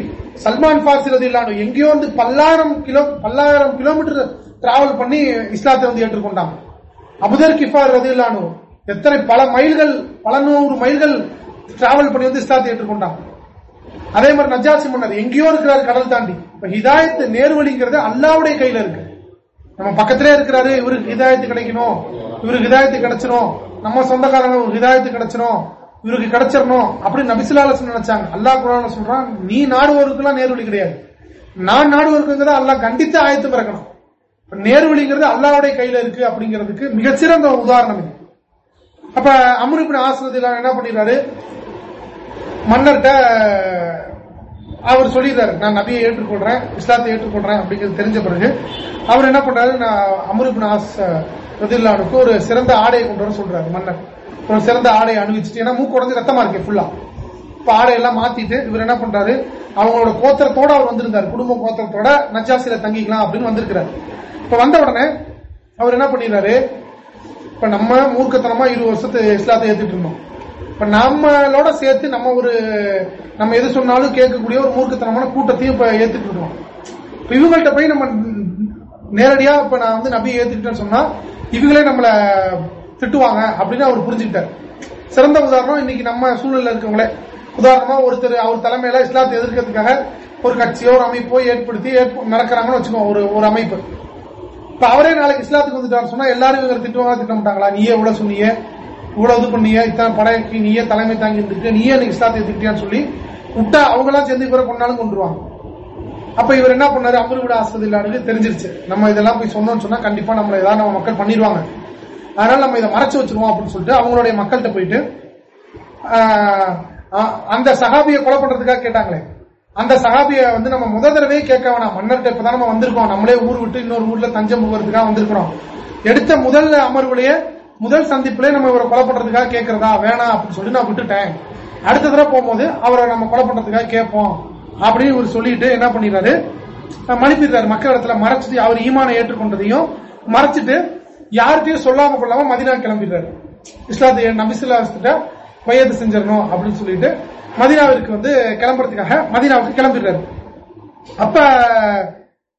Speaker 1: சல்மான் பாசி ரதில்லானு எங்கேயோ வந்து பல்லாயிரம் கிலோ பல்லாயிரம் கிலோமீட்டர் டிராவல் பண்ணி இஸ்லாத்தை வந்து ஏற்றுக்கொண்டாங்க அபுதர் கிஃபார் ரதில்லானு எத்தனை பல மைல்கள் பல நூறு மைல்கள் டிராவல் பண்ணி வந்து இஸ்லாத்தை ஏற்றுக்கொண்டாங்க அதே மாதிரி நஜாசி மன்னர் எங்கேயோ இருக்கிறாரு கடல் தாண்டி. இப்ப ஹிதாயத்து நேர்வழிங்கிறது அல்லாவுடைய கையில இருக்கு. நம்ம பக்கத்திலே இருக்கிறாரு இவருக்கு ஹிதாயத்து கிடைக்கணும் இவருக்கு ஹிதாயத்து கிடைச்சிடும் நம்ம சொந்தக்காரங்க ஒரு ஹிதாயத்து கிடைச்சிரும். இவருக்கு கிடைச்சிடணும் அப்படின்னு நபிசுல்லாலசன் நினைச்சாங்க. அல்லாஹ் குரான சொல்றான் நீ நாடுவோருக்குலாம் நேர்வழி கிடையாது. நான் நாடுவோருக்குங்கிறத அல்லாஹ் கண்டித்து ஆயத்து பிறக்கணும். நேர்வழிங்கிறது அல்லாவுடைய கையில இருக்கு அப்படிங்கிறதுக்கு மிகச்சிறந்த உதாரணம் இது. அப்ப அமருப்பின் ஆசிரியர் என்ன பண்ணிடுறாரு? மன்னர்கிட்ட அவர் சொல்லிடுறாரு நான் நபியை ஏற்றுக்கொள்றேன் இஸ்லாத்தை ஏற்றுக்கொள்றேன் அப்படிங்கிறது தெரிஞ்ச பிறகு அவர் என்ன பண்றாரு? நான் அமருபின் ஆஸ் ரதில்லானுக்கு ஒரு சிறந்த ஆடையை கொண்டு வர சொல்றாரு மன்னர். ஒரு சிறந்த ஆடையை அணிவிச்சுட்டு ஏன்னா மூக்கு உடஞ்சு ரத்தமா இருக்கு ஃபுல்லா இப்ப ஆடையெல்லாம் மாத்திட்டு இவர் என்ன பண்றாரு? அவங்களோட கோத்திரத்தோட அவர் வந்திருந்தாரு. குடும்ப கோத்திரத்தோட நஜாசில தங்கிக்கலாம் அப்படின்னு வந்திருக்கிறார். இப்ப வந்த உடனே அவர் என்ன பண்ணிடுறாரு? இப்ப நம்ம மூர்க்கத்தனமா இருபது வருஷத்து இஸ்லாத்தை ஏத்துட்டு இருந்தோம். இப்ப நம்மளோட சேர்த்து நம்ம ஒரு நம்ம எது சொன்னாலும் கேட்கக்கூடிய ஒரு மூர்க்கத்தனமான கூட்டத்தையும் இப்ப ஏத்துட்டு இருக்கோம். இப்ப இவங்கள்ட்ட போய் நம்ம நேரடியா இப்ப நான் வந்து நபியை ஏத்துக்கிட்டேன்னு சொன்னா இவங்களே நம்மள திட்டுவாங்க அப்படின்னு அவர் புரிஞ்சுக்கிட்டார். சிறந்த உதாரணம் இன்னைக்கு நம்ம சூழல்ல இருக்கவங்களே. உதாரணமா ஒருத்தர் அவர் தலைமையில இஸ்லாத்தை எதிர்க்கிறதுக்காக ஒரு கட்சியோ ஒரு அமைப்போ ஏற்படுத்தி நடக்கிறாங்கன்னு வச்சுக்கோங்க ஒரு ஒரு அமைப்பு. இப்ப அவரே நாளைக்கு இஸ்லாத்துக்கு வந்துட்டாரு சொன்னா எல்லாரும் இவங்க திட்டுவாங்க திட்ட மாட்டாங்களா? நீயே இவ்வளவு சொன்னீங்க இவ்வளவு இது பண்ணிய இத்தனை படைக்கு நீயே தலைமை தாங்கி இருந்துட்டு நீயே நீங்க இஸ்லாத்தை எதிர்க்கிட்டியான்னு சொல்லி விட்டா அவங்க எல்லாம் சேர்ந்து இவரை கொண்டாலும் கொண்டுருவாங்க அப்ப இவர் என்ன பண்ணாரு? அமர்விட ஆசது இல்லாத தெரிஞ்சிருச்சு. நம்ம இதெல்லாம் போய் சொன்னோம்னு சொன்னா கண்டிப்பா நம்ம ஏதாவது நம்ம மக்கள் பண்ணிடுவாங்க. அதனால நம்ம இதை மறைச்சு வச்சிருவோம் அப்படின்னு சொல்லிட்டு அவங்களுடைய மக்கள்கிட்ட போயிட்டு அந்த சகாபியை கொலை பண்றதுக்காக கேட்டாங்களே. அந்த சகாபிய வந்து நம்ம முதல் தடவை கேட்க வேணாம். மன்னர்கிட்ட இப்பதான் நம்ம வந்திருக்கோம். நம்மளே ஊர் விட்டு இன்னொரு ஊர்ல தஞ்சம் போகிறதுக்காக வந்திருக்கிறோம். எடுத்த முதல் அமர்வுலயே முதல் சந்திப்புல நம்ம இவரை கொலை பண்றதுக்காக கேட்கறதா? வேணாம் அப்படின்னு சொல்லி நான் விட்டுட்டேன். அடுத்த தடவை போகும்போது அவரை நம்ம கொலை பண்றதுக்காக கேட்போம் அப்படின்னு இவர் சொல்லிட்டு என்ன பண்ணிடுறாரு? மன்னிப்பிடுறாரு மக்கள் இடத்துல மறைச்சிட்டு அவர் ஈமான ஏற்றுக்கொண்டதையும் மறைச்சிட்டு யார்கிட்டயும் சொல்லாம கொள்ளாம மதினா கிளம்பிடுறாரு. இஸ்லாத்தை நபிசுல்லாஸ்கிட்ட வயது செஞ்சிடணும் அப்படின்னு சொல்லிட்டு மதினாவிற்கு வந்து கிளம்புறதுக்காக மதினாவுக்கு கிளம்பிடுறாரு. அப்ப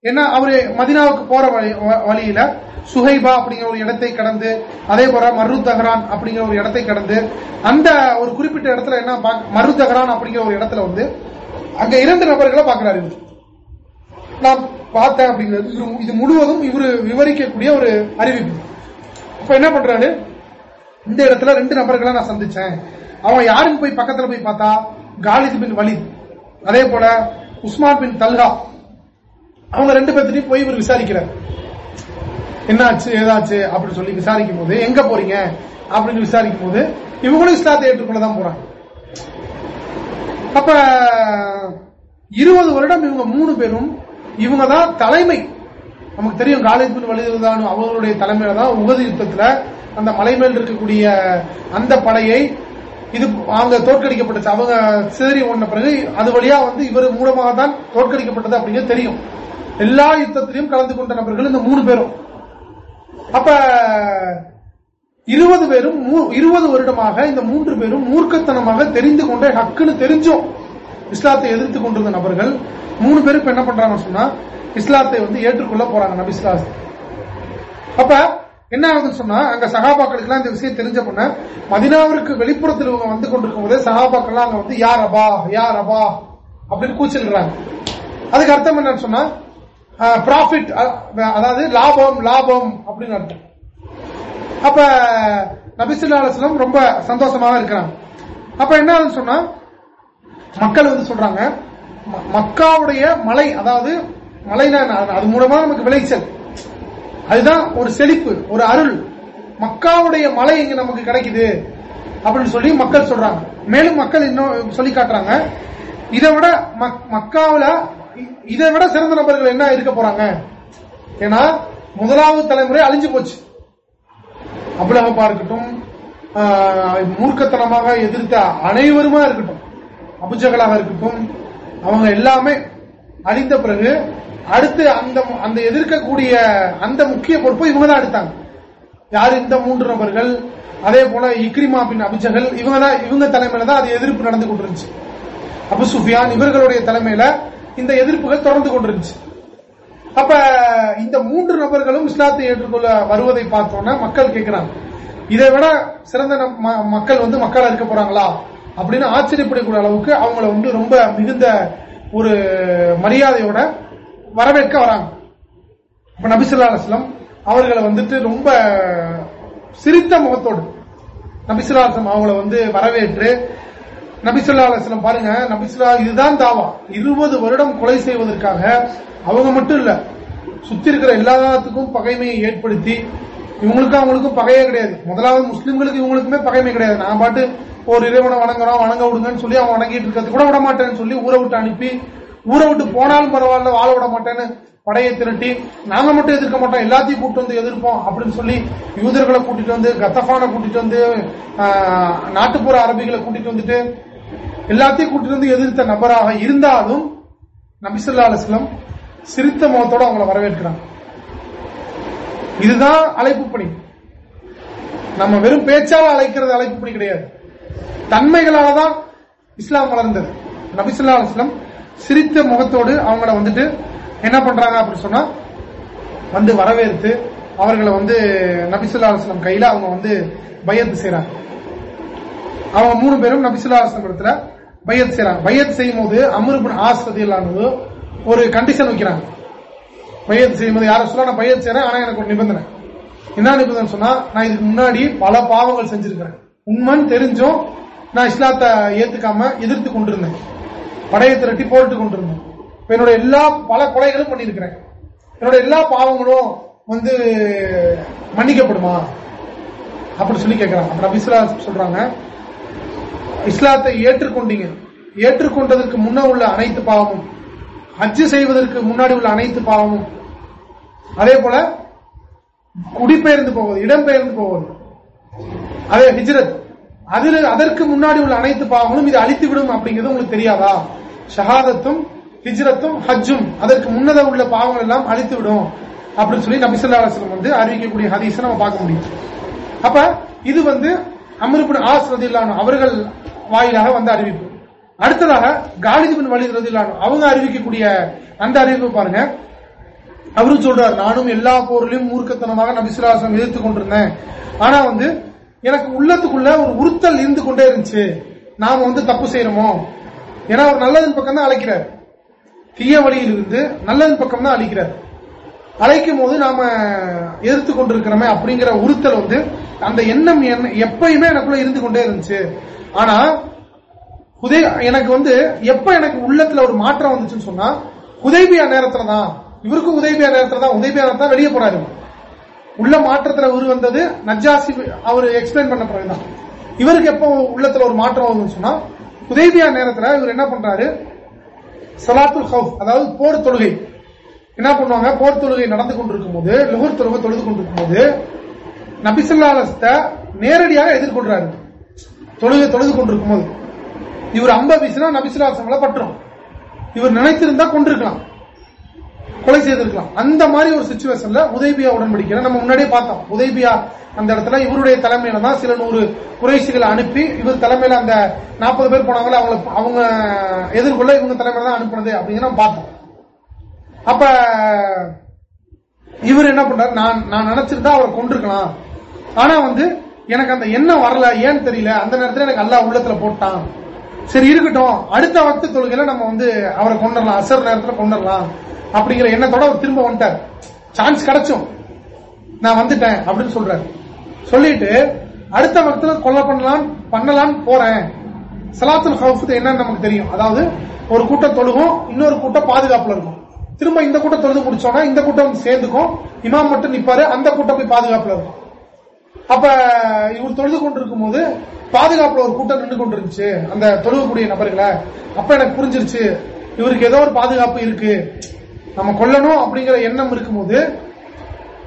Speaker 1: என்ன அவரு மதினாவுக்கு போற வழியில சுஹைபா அப்படிங்கிற ஒரு இடத்தை கடந்து அதே போல மரு தகரான் அப்படிங்கிற ஒரு இடத்தை கடந்து அந்த ஒரு குறிப்பிட்ட இடத்துல என்ன மரு தஹரான் அப்படிங்கிற ஒரு இடத்துல வந்து அங்க இரண்டு நபர்களை பாக்குறாரு நான் பார்த்தேன் அப்படிங்கிறது இது முழுவதும் இவரு விவரிக்கக்கூடிய ஒரு அறிவிப்பு. இப்ப என்ன பண்றாரு? இந்த இடத்துல ரெண்டு நபர்களை நான் சந்திச்சேன். அவன் யாருன்னு போய் பக்கத்துல போய் பார்த்தா காலித் பின் வலித். அதே போல உஸ்மான் பின் தல்ஹா. அவங்க ரெண்டு பேர்த்திட்டையும் போய் இவர் விசாரிக்கிறார். என்னாச்சு ஏதாச்சு அப்படின்னு சொல்லி விசாரிக்கும் போது எங்க போறீங்க? அப்படின்னு விசாரிக்கும் போது இவங்களும் இஸ்லாத்தை ஏற்றுக்கொள்ளதான் போறாங்க. அப்ப இருபது வருடம் இவங்க மூணு பேரும் இவங்க தான் தலைமை. நமக்கு தெரியும் காலேஜ் பின் அவர்களுடைய தலைமையில தான் உகது யுத்தத்துல அந்த மலை மேல் இருக்கக்கூடிய அந்த படையை இது அங்க தோற்கடிக்கப்பட்டுச்சு. அவங்க சிதறி ஓடின பிறகு அது வழியா வந்து இவர் மூலமாக தான் தோற்கடிக்கப்பட்டது அப்படிங்கிறது தெரியும். எல்லா யுத்தத்திலையும் கலந்து கொண்ட நபர்கள் இந்த மூணு பேரும். அப்ப இருபது பேரும் இருபது வருடமாக இந்த மூன்று பேரும் மூர்க்கத்தனமாக தெரிந்து கொண்டே ஹக்குன்னு தெரிஞ்சோம். இஸ்லாத்தை எதிர்த்து கொண்டிருந்த நபர்கள் மூணு பேரும் என்ன பண்றாங்க சொன்னா இஸ்லாத்தை வந்து ஏற்றுக்கொள்ள போறாங்க நபிஸ்லாஸ் அப்ப என்ன ஆகுதுன்னு சொன்னா அங்க சகாபாக்களுக்கு இந்த விஷயம் தெரிஞ்ச பண்ண மதினாவிற்கு வெளிப்புறத்தில் இவங்க வந்து கொண்டிருக்கும் போதே சகாபாக்கள் அங்க வந்து யார் அபா யார் அபா அப்படின்னு கூச்சல்கிறாங்க அதுக்கு அர்த்தம் என்னன்னு சொன்னா ப்ராஃபிட் அதாவது லாபம் லாபம் அப்படின்னு அர்த்தம். அப்ப நபிசுல்லா ரொம்ப சந்தோஷமாக இருக்கிறாங்க. அப்ப என்ன ஆகுதுன்னு சொன்னா மக்கள் வந்து சொல்றாங்க மக்காவுடைய மலை அதாவது மலைனா அது மூலமா நமக்கு விளைச்சல். அதுதான் ஒரு செழிப்பு ஒரு அருள். மக்காவுடைய மலை இங்க நமக்கு கிடைக்குது? அப்படின்னு சொல்லி மக்கள் சொல்றாங்க. மேலும் மக்கள் இன்னும் சொல்லி காட்டுறாங்க. இதை விட மக்காவில இதை விட சிறந்த நபர்கள் என்ன இருக்க போறாங்க? ஏன்னா முதலாவது தலைமுறை அழிஞ்சு போச்சு. அபுலகப்பா இருக்கட்டும் மூர்க்கத்தனமாக எதிர்த்த அனைவருமா இருக்கட்டும் அபுஜகலாக இருக்கட்டும் அவங்க எல்லாமே அழிந்த பிறகு அடுத்து அந்த அந்த எதிர்க்கக்கூடிய அந்த முக்கிய பொறுப்பை இவங்க தான் எடுத்தாங்க. யார் இந்த மூன்று நபர்கள் அதே போல இக்ரிமா பின் அபிஜகல் இவங்க தான் இவங்க தலைமையில தான் அது எதிர்ப்பு நடந்து கொண்டிருந்துச்சு. அபு சுஃபியான் இவர்களுடைய தலைமையில இந்த எதிர்ப்புகள் தொடர்ந்து கொண்டிருந்துச்சு. அப்ப இந்த மூன்று நபர்களும் இஸ்லாத்தை ஏற்றுக்கொள்ள வருவதை பார்த்தோன்னா மக்கள் கேட்கிறாங்க இதை விட சிறந்த மக்கள் வந்து மக்களா இருக்க போறாங்களா? அப்படின்னு ஆச்சரியப்படக்கூடிய அளவுக்கு அவங்கள வந்து ரொம்ப மிகுந்த ஒரு மரியாதையோட வரவேற்க வராங்க. இப்ப நபிசுல்லா அலுவலம் அவர்களை வந்துட்டு ரொம்ப சிரித்த முகத்தோடு நபிசுல்லாசம் அவங்கள வந்து வரவேற்று நபிசுல்லா அலுவலம் பாருங்க நபிசுல்லா இதுதான் தாவா. இருபது வருடம் கொலை செய்வதற்காக அவங்க மட்டும் இல்ல சுத்தி இருக்கிற எல்லாத்துக்கும் பகைமையை ஏற்படுத்தி இவங்களுக்கும் அவங்களுக்கும் பகையே கிடையாது. முதலாவது முஸ்லிம்களுக்கு இவங்களுக்குமே பகைமை கிடையாது. நான் பாட்டு ஒரு இறைவனை வணங்குறோம் வணங்க விடுங்கன்னு சொல்லி அவன் வணங்கிட்டு இருக்கிறது. கூட விட மாட்டேன்னு சொல்லி ஊரை விட்டு அனுப்பி ஊரை விட்டு போனாலும் பரவாயில்ல வாழ விட மாட்டேன்னு படையை திரட்டி நாங்க மட்டும் எதிர்க்க மாட்டோம் எல்லாத்தையும் கூட்டு வந்து எதிர்ப்போம் அப்படின்னு சொல்லி யூதர்களை கூட்டிட்டு வந்து கத்தஃபானை கூட்டிட்டு வந்து நாட்டுப்புற அரபிகளை கூட்டிட்டு வந்துட்டு எல்லாத்தையும் கூட்டிட்டு வந்து எதிர்த்த நபராக இருந்தாலும் நபிசல்லா அலுவலம் சிரித்த முகத்தோட அவங்கள வரவேற்கிறாங்க. இதுதான் அழைப்பு பணி. நம்ம வெறும் பேச்சால் அழைக்கிறது அழைப்பு பணி கிடையாது. தன்மைகளால தான் இஸ்லாம் வளர்ந்தது. நபிசுல்லா சிரித்த முகத்தோடு அவங்கள வந்துட்டு என்ன பண்றாங்க அப்படின்னு சொன்னா வந்து வரவேற்று அவர்களை வந்து நபிசுல்லா அலுவலம் கையில அவங்க வந்து பயத்து செய்யறாங்க அவங்க மூணு பேரும் நபிசுல்லா அலுவலம் இடத்துல பயத்து செய்யறாங்க பையத் செய்யும் போது அமருபின் ஆஸ்வதியிலானது ஒரு கண்டிஷன் வைக்கிறாங்க. பையத் செய்யும் போது யாரும் சொல்ல நான் பயத்து செய்யறேன் ஆனா எனக்கு ஒரு நிபந்தனை. என்ன நிபந்தனை சொன்னா நான் இதுக்கு முன்னாடி பல பாவங்கள் செஞ்சிருக்கிறேன். உண்மைன்னு தெரிஞ்சும் நான் இஸ்லாத்தை ஏத்துக்காம எதிர்த்து கொண்டிருந்தேன். படையை திரட்டி போட்டு கொண்டிருந்தேன். என்னோட எல்லா பல கொலைகளும் பண்ணியிருக்கிறேன். என்னோட எல்லா பாவங்களும் வந்து மன்னிக்கப்படுமா? அப்படி சொல்லி கேட்கிறாங்க நபிசுல்லா சொல்றாங்க இஸ்லாத்தை ஏற்றுக்கொண்டீங்க. ஏற்றுக்கொண்டதற்கு முன்ன உள்ள அனைத்து பாவமும் ஹஜ்ஜு செய்வதற்கு முன்னாடி உள்ள அனைத்து பாவமும் அதே போல குடிபெயர்ந்து போவது இடம்பெயர்ந்து போவது. அதே ஹிஜ்ரத். அதில் அதற்கு முன்னாடி உள்ள அனைத்து பாவங்களும் இது அழித்து விடும் அப்படிங்கிறது உங்களுக்கு தெரியாதா? ஷஹாதத்தும் ஹிஜ்ரத்தும் ஹஜ்ஜும் அதற்கு முன்னத உள்ள பாவங்கள் எல்லாம் அழித்து விடும் அப்படின்னு சொல்லி நபிசல்லா அலுவலம் வந்து அறிவிக்கக்கூடிய ஹதீஸை நம்ம பார்க்க முடியும். அப்ப இது வந்து அமருபின் ஆஸ் ரதில்லானு அவர்கள் வாயிலாக வந்த அறிவிப்பு. அடுத்ததாக காலிதிபின் வலி ரதில்லானு அவங்க அறிவிக்கக்கூடிய அந்த அறிவிப்பு பாருங்க. அவரும் சொல்றார் நானும் எல்லா போரிலும் மூர்க்கத்தனமாக நபிசுலாசம் எதிர்த்து கொண்டிருந்தேன். ஆனா வந்து எனக்கு உள்ளத்துக்குள்ள ஒரு உறுத்தல் இருந்து கொண்டே இருந்துச்சு. நாம வந்து தப்பு செய்யறோமோ ஏன்னா அவர் நல்லதன் பக்கம் தான் அழைக்கிறார். தீய வழியில் இருந்து நல்லதன் பக்கம் தான் அழைக்கிறார். அழைக்கும் போது நாம எதிர்த்து கொண்டிருக்கிறோமே அப்படிங்கிற உறுத்தல் வந்து அந்த எண்ணம் எப்பயுமே எனக்குள்ள இருந்து கொண்டே இருந்துச்சு. ஆனா உதய எனக்கு வந்து எப்ப எனக்கு உள்ளத்துல ஒரு மாற்றம் வந்துச்சுன்னு சொன்னா உதவியா நேரத்துல தான். இவருக்கும் உதவியா நேரத்துல தான். உதவியா நேரத்தில் வெளியே போறாரு. உள்ள மாற்றத்துல உரு வந்தது நஜாசி அவர் எக்ஸ்பிளைன் பண்ண பிறகுதான். இவருக்கு எப்போ உள்ளத்துல ஒரு மாற்றம் வருதுன்னு சொன்னா உதவியா நேரத்துல இவர் என்ன பண்றாரு? சலாத்துல் ஹவுப் அதாவது போர் தொழுகை. என்ன பண்ணுவாங்க? போர் தொழுகை நடந்து கொண்டிருக்கும் போது லுகர் தொழுகை தொழுது கொண்டிருக்கும் போது நபிசுல்லாலத்தை நேரடியாக எதிர்கொள்றாரு. தொழுகை தொழுது கொண்டிருக்கும் போது இவர் அம்ப வீசினா நபிசுல்லாசங்களை பற்றும் இவர் நினைத்திருந்தா கொண்டிருக்கலாம். கொலை செய்திருக்கலாம். அந்த மாதிரி ஒரு சுச்சுவேஷன்ல உதயபியா உடன்படிக்கை நம்ம முன்னாடியே பார்த்தோம். உதயபியா அந்த இடத்துல இவருடைய தலைமையில தான் சில நூறு குறைசிகளை அனுப்பி இவர் தலைமையில அந்த நாற்பது பேர் போனாங்களே அவங்க அவங்க எதிர்கொள்ள இவங்க தலைமையில தான் அனுப்புனது அப்படின்னு பார்த்தோம். அப்ப இவர் என்ன பண்றாரு? நான் நான் நினைச்சிருந்தா அவரை கொண்டிருக்கலாம் ஆனா வந்து எனக்கு அந்த எண்ணம் வரல. ஏன்னு தெரியல. அந்த நேரத்தில் எனக்கு அல்லா உள்ளத்துல போட்டான். சரி இருக்கட்டும். அடுத்த வக்து தொழுகையில நம்ம வந்து அவரை கொண்டுடலாம் அசர் நேரத்தில் கொண்டுடலாம் அப்படிங்கிற எண்ணத்தோட அவர் திரும்ப வந்துட்டார். சான்ஸ் கிடைச்சும். நான் வந்துட்டேன் அப்படின்னு சொல்றாரு. சொல்லிட்டு அடுத்த வக்துல கொலை பண்ணலாம் பண்ணலாம் போறேன். சலாத்துல் ஹவுஃபு என்னன்னு நமக்கு தெரியும். அதாவது ஒரு கூட்டம் தொழுகும் இன்னொரு கூட்டம் பாதுகாப்புல இருக்கும். திரும்ப இந்த கூட்டம் தொழுது முடிச்சோம்னா இந்த கூட்டம் சேர்ந்துக்கும். இமாம் மட்டும் நிப்பாரு அந்த கூட்டம் போய் பாதுகாப்புல இருக்கும். அப்ப இவர் தொழுது கொண்டிருக்கும் போது பாதுகாப்புல ஒரு கூட்டம் நின்று கொண்டிருந்துச்சு. அந்த தொழுகக்கூடிய நபர்களை அப்ப எனக்கு புரிஞ்சிருச்சு. இவருக்கு ஏதோ ஒரு பாதுகாப்பு இருக்கு. நம்ம கொல்லணும் அப்படிங்கிற எண்ணம் இருக்கும்போது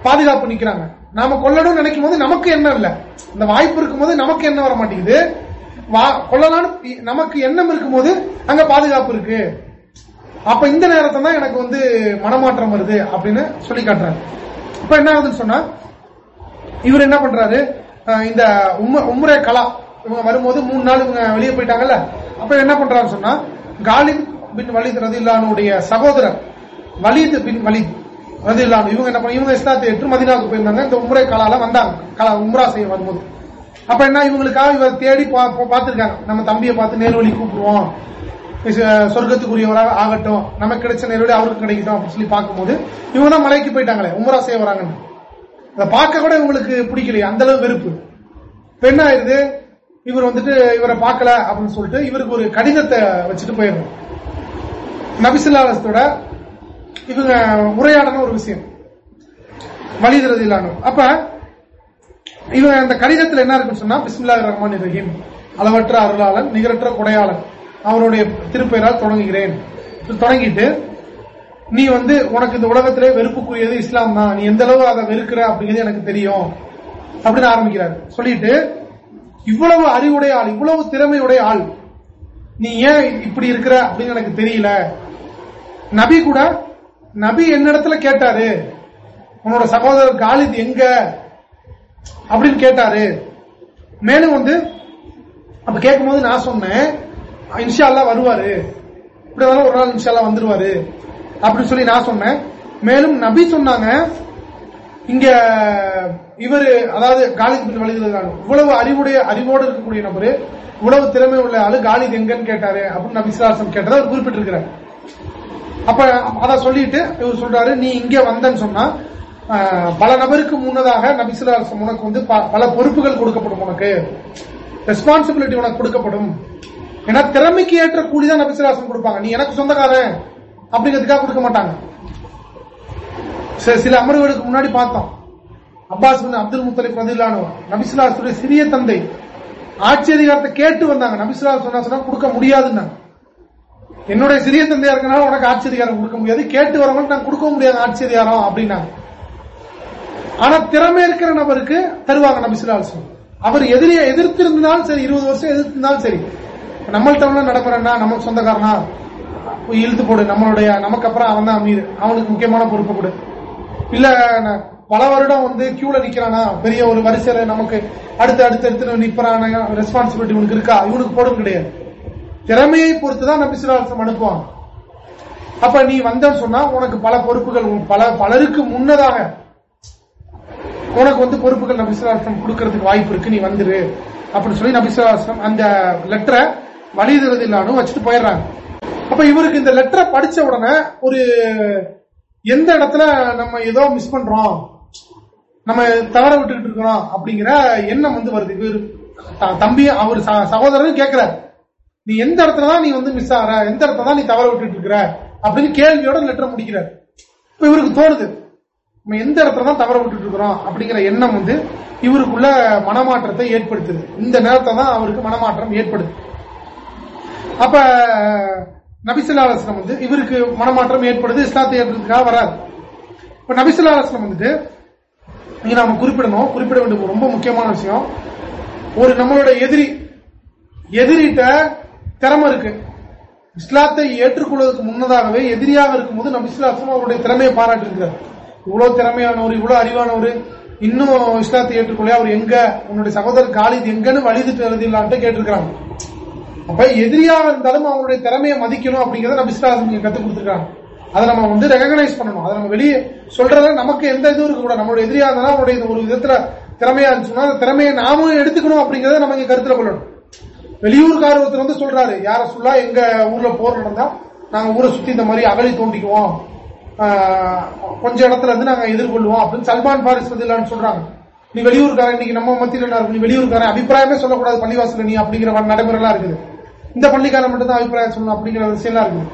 Speaker 1: பாதுகாப்பு நிக்கிறாங்க. நாம கொல்லணும்னு நினைக்கும் போது நமக்கு எண்ணம் இல்ல. இந்த வாய்ப்பு இருக்கும் போது நமக்கு எண்ணம் வர மாட்டேங்குது. கொல்லலான்னு நமக்கு எண்ணம் இருக்கும் போது அங்க பாதுகாப்பு இருக்கு. அப்ப இந்த நேரத்தை தான் எனக்கு வந்து மனமாற்றம் வருது அப்படின்னு சொல்லி காட்டுறாரு. இப்ப என்ன ஆகுதுன்னு சொன்னா இவர் என்ன பண்றாரு? இந்த உம்ரே கலா இவங்க வரும்போது மூணு நாள் இவங்க வெளியே போயிட்டாங்கல்ல? அப்ப என்ன பண்றாரு சொன்னா காலின் பின் வலித் ரதில்லானுடைய சகோதரர் வலிது பின் வலிது அது இல்லாம இவங்க என்ன பண்ண இவங்க இஸ்லாத்தை ஏற்று மதினாவுக்கு போயிருந்தாங்க. இந்த உம்ரே கலால வந்தாங்க. கலா உம்ரா செய்ய வரும்போது. அப்ப என்ன இவங்களுக்காக இவர் தேடி பார்த்திருக்காங்க. நம்ம தம்பியை பார்த்து நேர்வழி கூப்பிடுவோம். சொர்க்கத்துக்குரியவராக ஆகட்டும். நமக்கு கிடைச்ச நேரடி அவருக்கு கிடைக்கட்டும் அப்படின்னு சொல்லி பார்க்கும்போது இவங்க தான் மலைக்கு போயிட்டாங்களே உமரா செய்ய வராங்கன்னு. அதை பார்க்க கூட இவங்களுக்கு பிடிக்கலையே அந்த அளவு வெறுப்பு. பெண் ஆயிருது இவர் வந்துட்டு இவரை பார்க்கல அப்படின்னு சொல்லிட்டு இவருக்கு ஒரு கடிதத்தை வச்சுட்டு போயிடணும் நபிசுல்லாலத்தோட இவங்க உரையாடன ஒரு விஷயம். வழிதரது இல்லாம அப்ப இவங்க அந்த கடிதத்தில் என்ன இருக்குன்னு சொன்னா பிஸ்மில்லா ரஹ்மான் ரஹீம். அளவற்ற அருளாளன் நிகரற்ற கொடையாளன். அவருடைய திருப்பெயரால் தொடங்குகிறேன். தொடங்கிட்டு நீ வந்து உனக்கு இந்த உலகத்திலே வெறுப்புக்குரியது இஸ்லாம் தான். நீ எந்த அளவு அதை வெறுக்கிற அப்படிங்கிறது எனக்கு தெரியும். அப்படின்னு ஆரம்பிக்கிறார். சொல்லிட்டு இவ்வளவு அறிவுடைய ஆள் இவ்வளவு திறமையுடைய ஆள். நீ ஏன் இப்படி இருக்கிற அப்படின்னு எனக்கு தெரியல. நபி கூட நபி என்னிடத்துல கேட்டாரு? உன்னோட சகோதரர் காலித் எங்க? அப்படின்னு கேட்டாரு. மேலும் வந்து அப்ப கேட்கும் போது நான் சொன்னேன் இன்ஷா அல்லா வருவாரு. இப்படி ஒரு நாள் இன்ஷா அல்லா வந்துருவாரு. அப்படின்னு சொல்லி நான் சொன்னேன். மேலும் நபி சொன்னாங்க இங்க இவரு அதாவது காலித் பின் வலிதுதான் இவ்வளவு அறிவுடைய அறிவோடு இருக்கக்கூடிய நபரு இவ்வளவு திறமை உள்ள ஆளு காலித் எங்கன்னு கேட்டாரு அப்படின்னு நபி சிலாசம் கேட்டதை அவர் குறிப்பிட்டிருக்கிறார். அப்ப அத சொல்லிட்டு இவர் சொல்றாரு நீ இங்க வந்தன்னு சொன்னா பல நபருக்கு முன்னதாக நபிசுலாசம் உனக்கு வந்து பல பொறுப்புகள் கொடுக்கப்படும் உனக்கு. ரெஸ்பான்சிபிலிட்டி உனக்கு கொடுக்கப்படும். ஏன்னா திறமைக்கு ஏற்ற கூலிதான் நபிசுலாசம் கொடுப்பாங்க. நீ எனக்கு சொந்தக்காரன் அப்படிங்கிறதுக்காக கொடுக்க மாட்டாங்க. சில அமர்வுகளுக்கு முன்னாடி பார்த்தோம். அப்பாஸ் அப்துல் முத்தலிப் பதிலானோ நபிசுலாசுடைய சிறிய தந்தை ஆட்சி அதிகாரத்தை கேட்டு வந்தாங்க. நபிசுலா சொன்னா சொன்னா கொடுக்க முடியாதுன்னு என்னுடைய சிறிய தந்தையா இருக்கனால உனக்கு ஆட்சி அதிகாரம் கொடுக்க முடியாது. கேட்டு வரவங்களுக்கு நான் கொடுக்க முடியாது ஆட்சி அதிகாரம் அப்படின்னாங்க. ஆனா திறமை இருக்கிற நபருக்கு தருவாங்க நபிசுலா அவர் எதிரியை எதிர்த்திருந்தாலும் சரி இருபது வருஷம் எதிர்த்து இருந்தாலும் சரி நம்மள்கிட்ட நடக்கிறேன்னா நமக்கு சொந்தக்காரனா? இழுத்து போடு. நம்மளுடைய நமக்கு அப்புறம் அவன் தான் அமீர். அவனுக்கு முக்கியமான பொறுப்பு கொடு. இல்ல பல வருடம் வந்து கியூல நிக்கிறானா? பெரிய ஒரு வரிசையில நமக்கு அடுத்து அடுத்து எடுத்து நிப்பறான ரெஸ்பான்சிபிலிட்டி உனக்கு இருக்கா? இவனுக்கு போடும் கிடையாது. திறமையை பொறுத்துதான் நபிசுராசம் அனுப்புவாங்க. அப்ப நீ வந்தன்னு சொன்னா உனக்கு பல பொறுப்புகள் பல பலருக்கு முன்னதாக உனக்கு வந்து பொறுப்புகள் நபிசுராசம் கொடுக்கறதுக்கு வாய்ப்பு இருக்கு நீ வந்துரு. அப்படின்னு சொல்லி நபிசுராசம் அந்த லெட்டரை வழிதறது இல்லாம வச்சுட்டு போயிடுறாங்க. அப்ப இவருக்கு இந்த லெட்டரை படிச்ச உடனே ஒரு எந்த இடத்துல நம்ம ஏதோ மிஸ் பண்றோம் நம்ம தவற விட்டுக்கிட்டு இருக்கிறோம் அப்படிங்கிற எண்ணம் வந்து வருது. இவர் தம்பி அவர் சகோதரன் கேட்கிறார். நீ எந்த இடத்துல தான் நீ வந்து மிஸ் ஆகிற எந்த இடத்துல தான் நீ தவற விட்டுட்டு இருக்கிற அப்படின்னு கேள்வியோட லெட்டர் முடிக்கிறார். இப்ப இவருக்கு தோணுது நம்ம எந்த இடத்துல தான் தவற விட்டுட்டு இருக்கிறோம் அப்படிங்கிற எண்ணம் வந்து இவருக்குள்ள மனமாற்றத்தை ஏற்படுத்துது. இந்த நேரத்தை தான் அவருக்கு மனமாற்றம் ஏற்படுது. அப்ப நபிசுல்லாஸ்லம் வந்து இவருக்கு மனமாற்றம் ஏற்படுது இஸ்லாத்தை ஏற்படுறதுக்காக வராது. இப்ப நபிசுல்லாஸ்லம் வந்துட்டு இங்க நாம குறிப்பிடணும் குறிப்பிட வேண்டிய ரொம்ப முக்கியமான விஷயம். ஒரு நம்மளோட எதிரி எதிரிட்ட திறமை இருக்கு. இஸ்லாத்தை ஏற்றுக்கொள்வதற்கு முன்னதாகவே எதிரியாக இருக்கும்போது நபிசுல்லாஸ்லம் அவருடைய திறமையை பாராட்டிருக்கிறார் இவ்வளவு திறமையானவர் இவ்வளவு அறிவானவர் இன்னும் இஸ்லாத்தை ஏற்றுக்கொள்ள அவர் எங்க? உன்னுடைய சகோதரர் காலித் எங்கன்னு வழிதிட்டு எழுதிடலான்ட்டு கேட்டிருக்கிறாங்க. அப்ப எதிரியாக இருந்தாலும் அவங்களுடைய திறமையை மதிக்கணும் அப்படிங்கறத நம்ம இஸ்லாசம் கத்துக் கொடுத்துருக்காங்க அதை நம்ம வந்து ரெகனைஸ் பண்ணணும். அதை நம்ம வெளியே சொல்றத நமக்கு எந்த இதுவும் இருக்க நம்மளோட நம்மளுடைய இருந்தாலும் அவருடைய ஒரு விதத்துல திறமையா இருந்துச்சுன்னா அந்த திறமையை நாமும் எடுத்துக்கணும் அப்படிங்கறத நம்ம இங்க கருத்துல கொள்ளணும். வெளியூர்கார ஒருத்தர் வந்து சொல்றாரு யார சொல்லா எங்க ஊர்ல போர் நடந்தா நாங்க ஊரை சுத்தி இந்த மாதிரி அகலி தோண்டிக்குவோம். கொஞ்ச இடத்துல இருந்து நாங்க எதிர்கொள்வோம் அப்படின்னு சல்மான் பாரிஸ் பதிலான்னு சொல்றாங்க. நீ வெளியூர்காரன் இன்னைக்கு நம்ம மத்தியில் நீ வெளியூர்காரன் அபிப்பிராயமே சொல்லக்கூடாது பள்ளிவாசல நீ அப்படிங்கிற நடைமுறைலாம் இருக்குது. இந்த பள்ளிக்காரன் மட்டும் தான் அபிப்பிராயம் சொல்லணும் அப்படிங்கிற விஷயம்லாம் இருக்குது.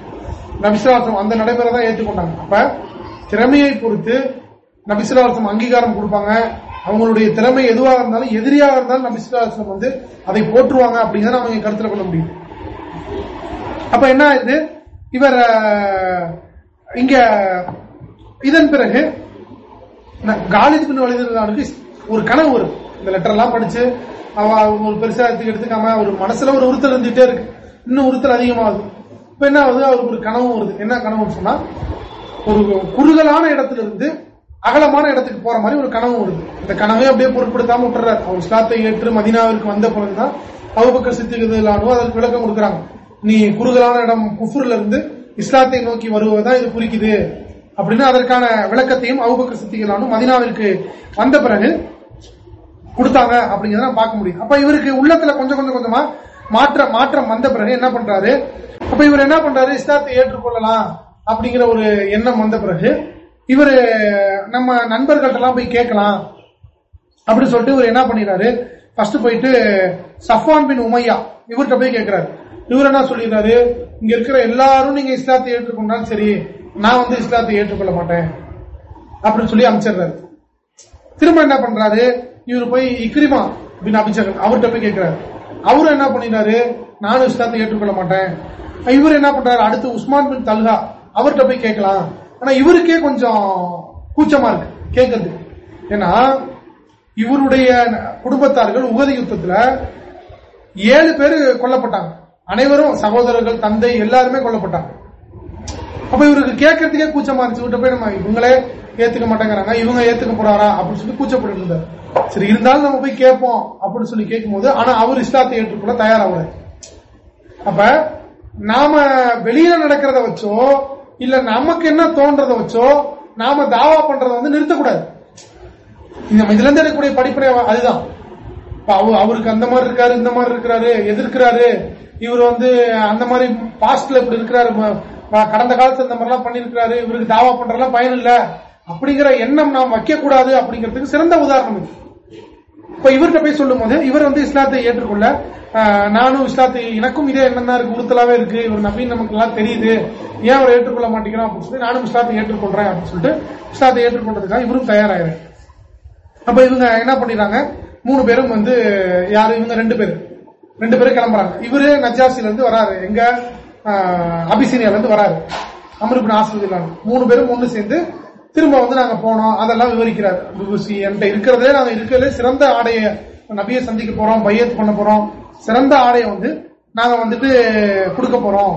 Speaker 1: நபிசுலாசம் அந்த நடைமுறை தான் ஏற்றுக்கொண்டாங்க. அப்ப திறமையை பொறுத்து நபிசுலாசம் அங்கீகாரம் கொடுப்பாங்க. அவங்களுடைய திறமை எதுவாக இருந்தாலும் எதிரியாக இருந்தாலும் நபிசுலாசம் வந்து அதை போற்றுவாங்க அப்படிங்கிறத நம்ம கருத்துல கொள்ள முடியும். அப்ப என்ன ஆயிடுது? இவர் இங்க இதன் பிறகு காலித் பின் வலிதனுக்கு ஒரு கனவு வரும். இந்த லெட்டர்லாம் படிச்சு அவங்க ஒரு பெருசா எடுத்துக்காம ஒரு மனசுல ஒரு உறுத்தல் இருந்துட்டே இருக்கு. இன்னும் உறுத்தல் அதிகமாகுது. இப்ப என்ன ஆகுது? அவருக்கு ஒரு கனவு வருது. என்ன கனவுன்னு சொன்னா ஒரு குறுகலான இடத்துல இருந்து அகலமான இடத்துக்கு போற மாதிரி ஒரு கனவு வருது இந்த கனவே அப்படியே பொருட்படுத்தாம விட்டுறாரு அவர் இஸ்லாத்தை ஏற்று மதினாவிற்கு வந்த பிறகுதான் அவுபக்கர் சித்திகளானோ அதற்கு விளக்கம் கொடுக்குறாங்க. நீ குறுகலான இடம் குஃபுர்ல இருந்து இஸ்லாத்தை நோக்கி வருவதுதான் இது குறிக்குது. அப்படின்னு அதற்கான விளக்கத்தையும் அவுபக்கர் சித்திகளானும் மதினாவிற்கு வந்த பிறகு கொடுத்தாங்க அப்படிங்கறத பார்க்க முடியும். அப்ப இவருக்கு உள்ளத்துல கொஞ்சம் கொஞ்சம் கொஞ்சமா மாற்ற மாற்றம் வந்த பிறகு என்ன பண்றாரு? அப்ப இவர் என்ன பண்றாரு? இஸ்லாத்தை ஏற்றுக்கொள்ளலாம் அப்படிங்கிற ஒரு எண்ணம் வந்த பிறகு இவர் நம்ம நண்பர்கள்ட்ட எல்லாம் போய் கேட்கலாம். அப்படின்னு சொல்லிட்டு இவர் என்ன பண்ணிடுறாரு? ஃபர்ஸ்ட் போயிட்டு சஃபான் பின் உமையா இவர்கிட்ட போய் கேட்கிறாரு. இவர் என்ன சொல்லிடுறாரு? இங்க இருக்கிற எல்லாரும் நீங்க இஸ்லாத்தை ஏற்றுக்கொண்டாலும் சரி நான் வந்து இஸ்லாத்தை ஏற்றுக்கொள்ள மாட்டேன். அப்படின்னு சொல்லி அமைச்சிடுறாரு திரும்ப என்ன பண்றாரு? இவர் போய் இக்ரிமா பின் அபிஷேகன் அவர்கிட்ட போய் கேட்கிறாரு. அவரு என்ன பண்ணிடுறாரு? நானும் இஸ்லாத்தை ஏற்றுக்கொள்ள மாட்டேன். இவர் என்ன பண்றாரு? அடுத்து உஸ்மான் பின் தல்கா அவர்கிட்ட போய் கேட்கலாம். ஆனா இவருக்கே கொஞ்சம் கூச்சமா இருக்கு. கேட்கறது ஏன்னா இவருடைய குடும்பத்தார்கள் உகதி யுத்தத்துல ஏழு பேர் கொல்லப்பட்டாங்க. அனைவரும் சகோதரர்கள் தந்தை எல்லாருமே கொல்லப்பட்டாங்க. அப்ப இவருக்கு கேட்கறதுக்கே கூச்சமா இருந்துச்சு. போய் நம்ம இவங்களே ஏத்துக்க மாட்டேங்கிறாங்க. இவங்க ஏத்துக்க போறாரா? அப்படின்னு சொல்லி கூச்சப்பட்டு இருந்தார். சரி இருந்தாலும் நம்ம போய் கேட்போம் அப்படின்னு சொல்லி கேட்கும் போது ஆனா அவர் இஸ்லாத்தை ஏற்றுக்கொள்ள தயாராகல. அப்ப நாம வெளியில நடக்கிறத வச்சோ இல்ல நமக்கு என்ன தோன்றத வச்சோ நாம தாவா பண்றத வந்து நிறுத்தக்கூடாது. இந்த இதுல இருந்து எடுக்கக்கூடிய படிப்பினை அதுதான். அவருக்கு அந்த மாதிரி இருக்காரு இந்த மாதிரி இருக்கிறாரு எதிர்க்கிறாரு. இவர் வந்து அந்த மாதிரி பாஸ்ட்ல இப்படி இருக்கிறாரு கடந்த காலத்துல இந்த மாதிரிலாம் பண்ணிருக்கிறாரு இவருக்கு தாவா பண்றதுலாம் பயன் இல்ல. அப்படிங்கிற எண்ணம் நாம் வைக்க கூடாது அப்படிங்கிறதுக்கு சிறந்த உதாரணம் இது. இப்ப இவர்கிட்ட போய் சொல்லும் போது இவர் வந்து இஸ்லாத்தை ஏற்றுக்கொள்ள நானும் இஸ்லாத்தை எனக்கும் இதே என்னென்ன இருக்கு. உறுத்தலாவே இருக்கு. இவர் நபீன் நமக்கு எல்லாம் தெரியுது. ஏன் அவர் ஏற்றுக்கொள்ள மாட்டேங்கிறோம் அப்படின்னு சொல்லி நானும் இஸ்லாத்தை ஏற்றுக்கொள்றேன் அப்படின்னு சொல்லிட்டு இஸ்லாத்தை ஏற்றுக்கொண்டதுக்காக இவரும் தயாராகிறேன் அப்ப இவங்க என்ன பண்ணிடுறாங்க? மூணு பேரும் வந்து யாரு? இவங்க ரெண்டு பேரும் ரெண்டு பேரும் கிளம்புறாங்க. இவரு நஜாசில இருந்து வராரு. எங்க அபிசீனியால இருந்து வராரு. அமருபின் ஆசிரியர் மூணு பேரும் ஒன்று சேர்ந்து திரும்ப வந்து நாங்க போனோம். அதெல்லாம் விவரிக்கிறார். என்கிட்ட இருக்கிறதே நாங்க இருக்கிறதே சிறந்த ஆடையை நபியை சந்திக்க போறோம் பையத் பண்ண போறோம். சிறந்த ஆடையை வந்து நாங்க வந்துட்டு கொடுக்க போறோம்.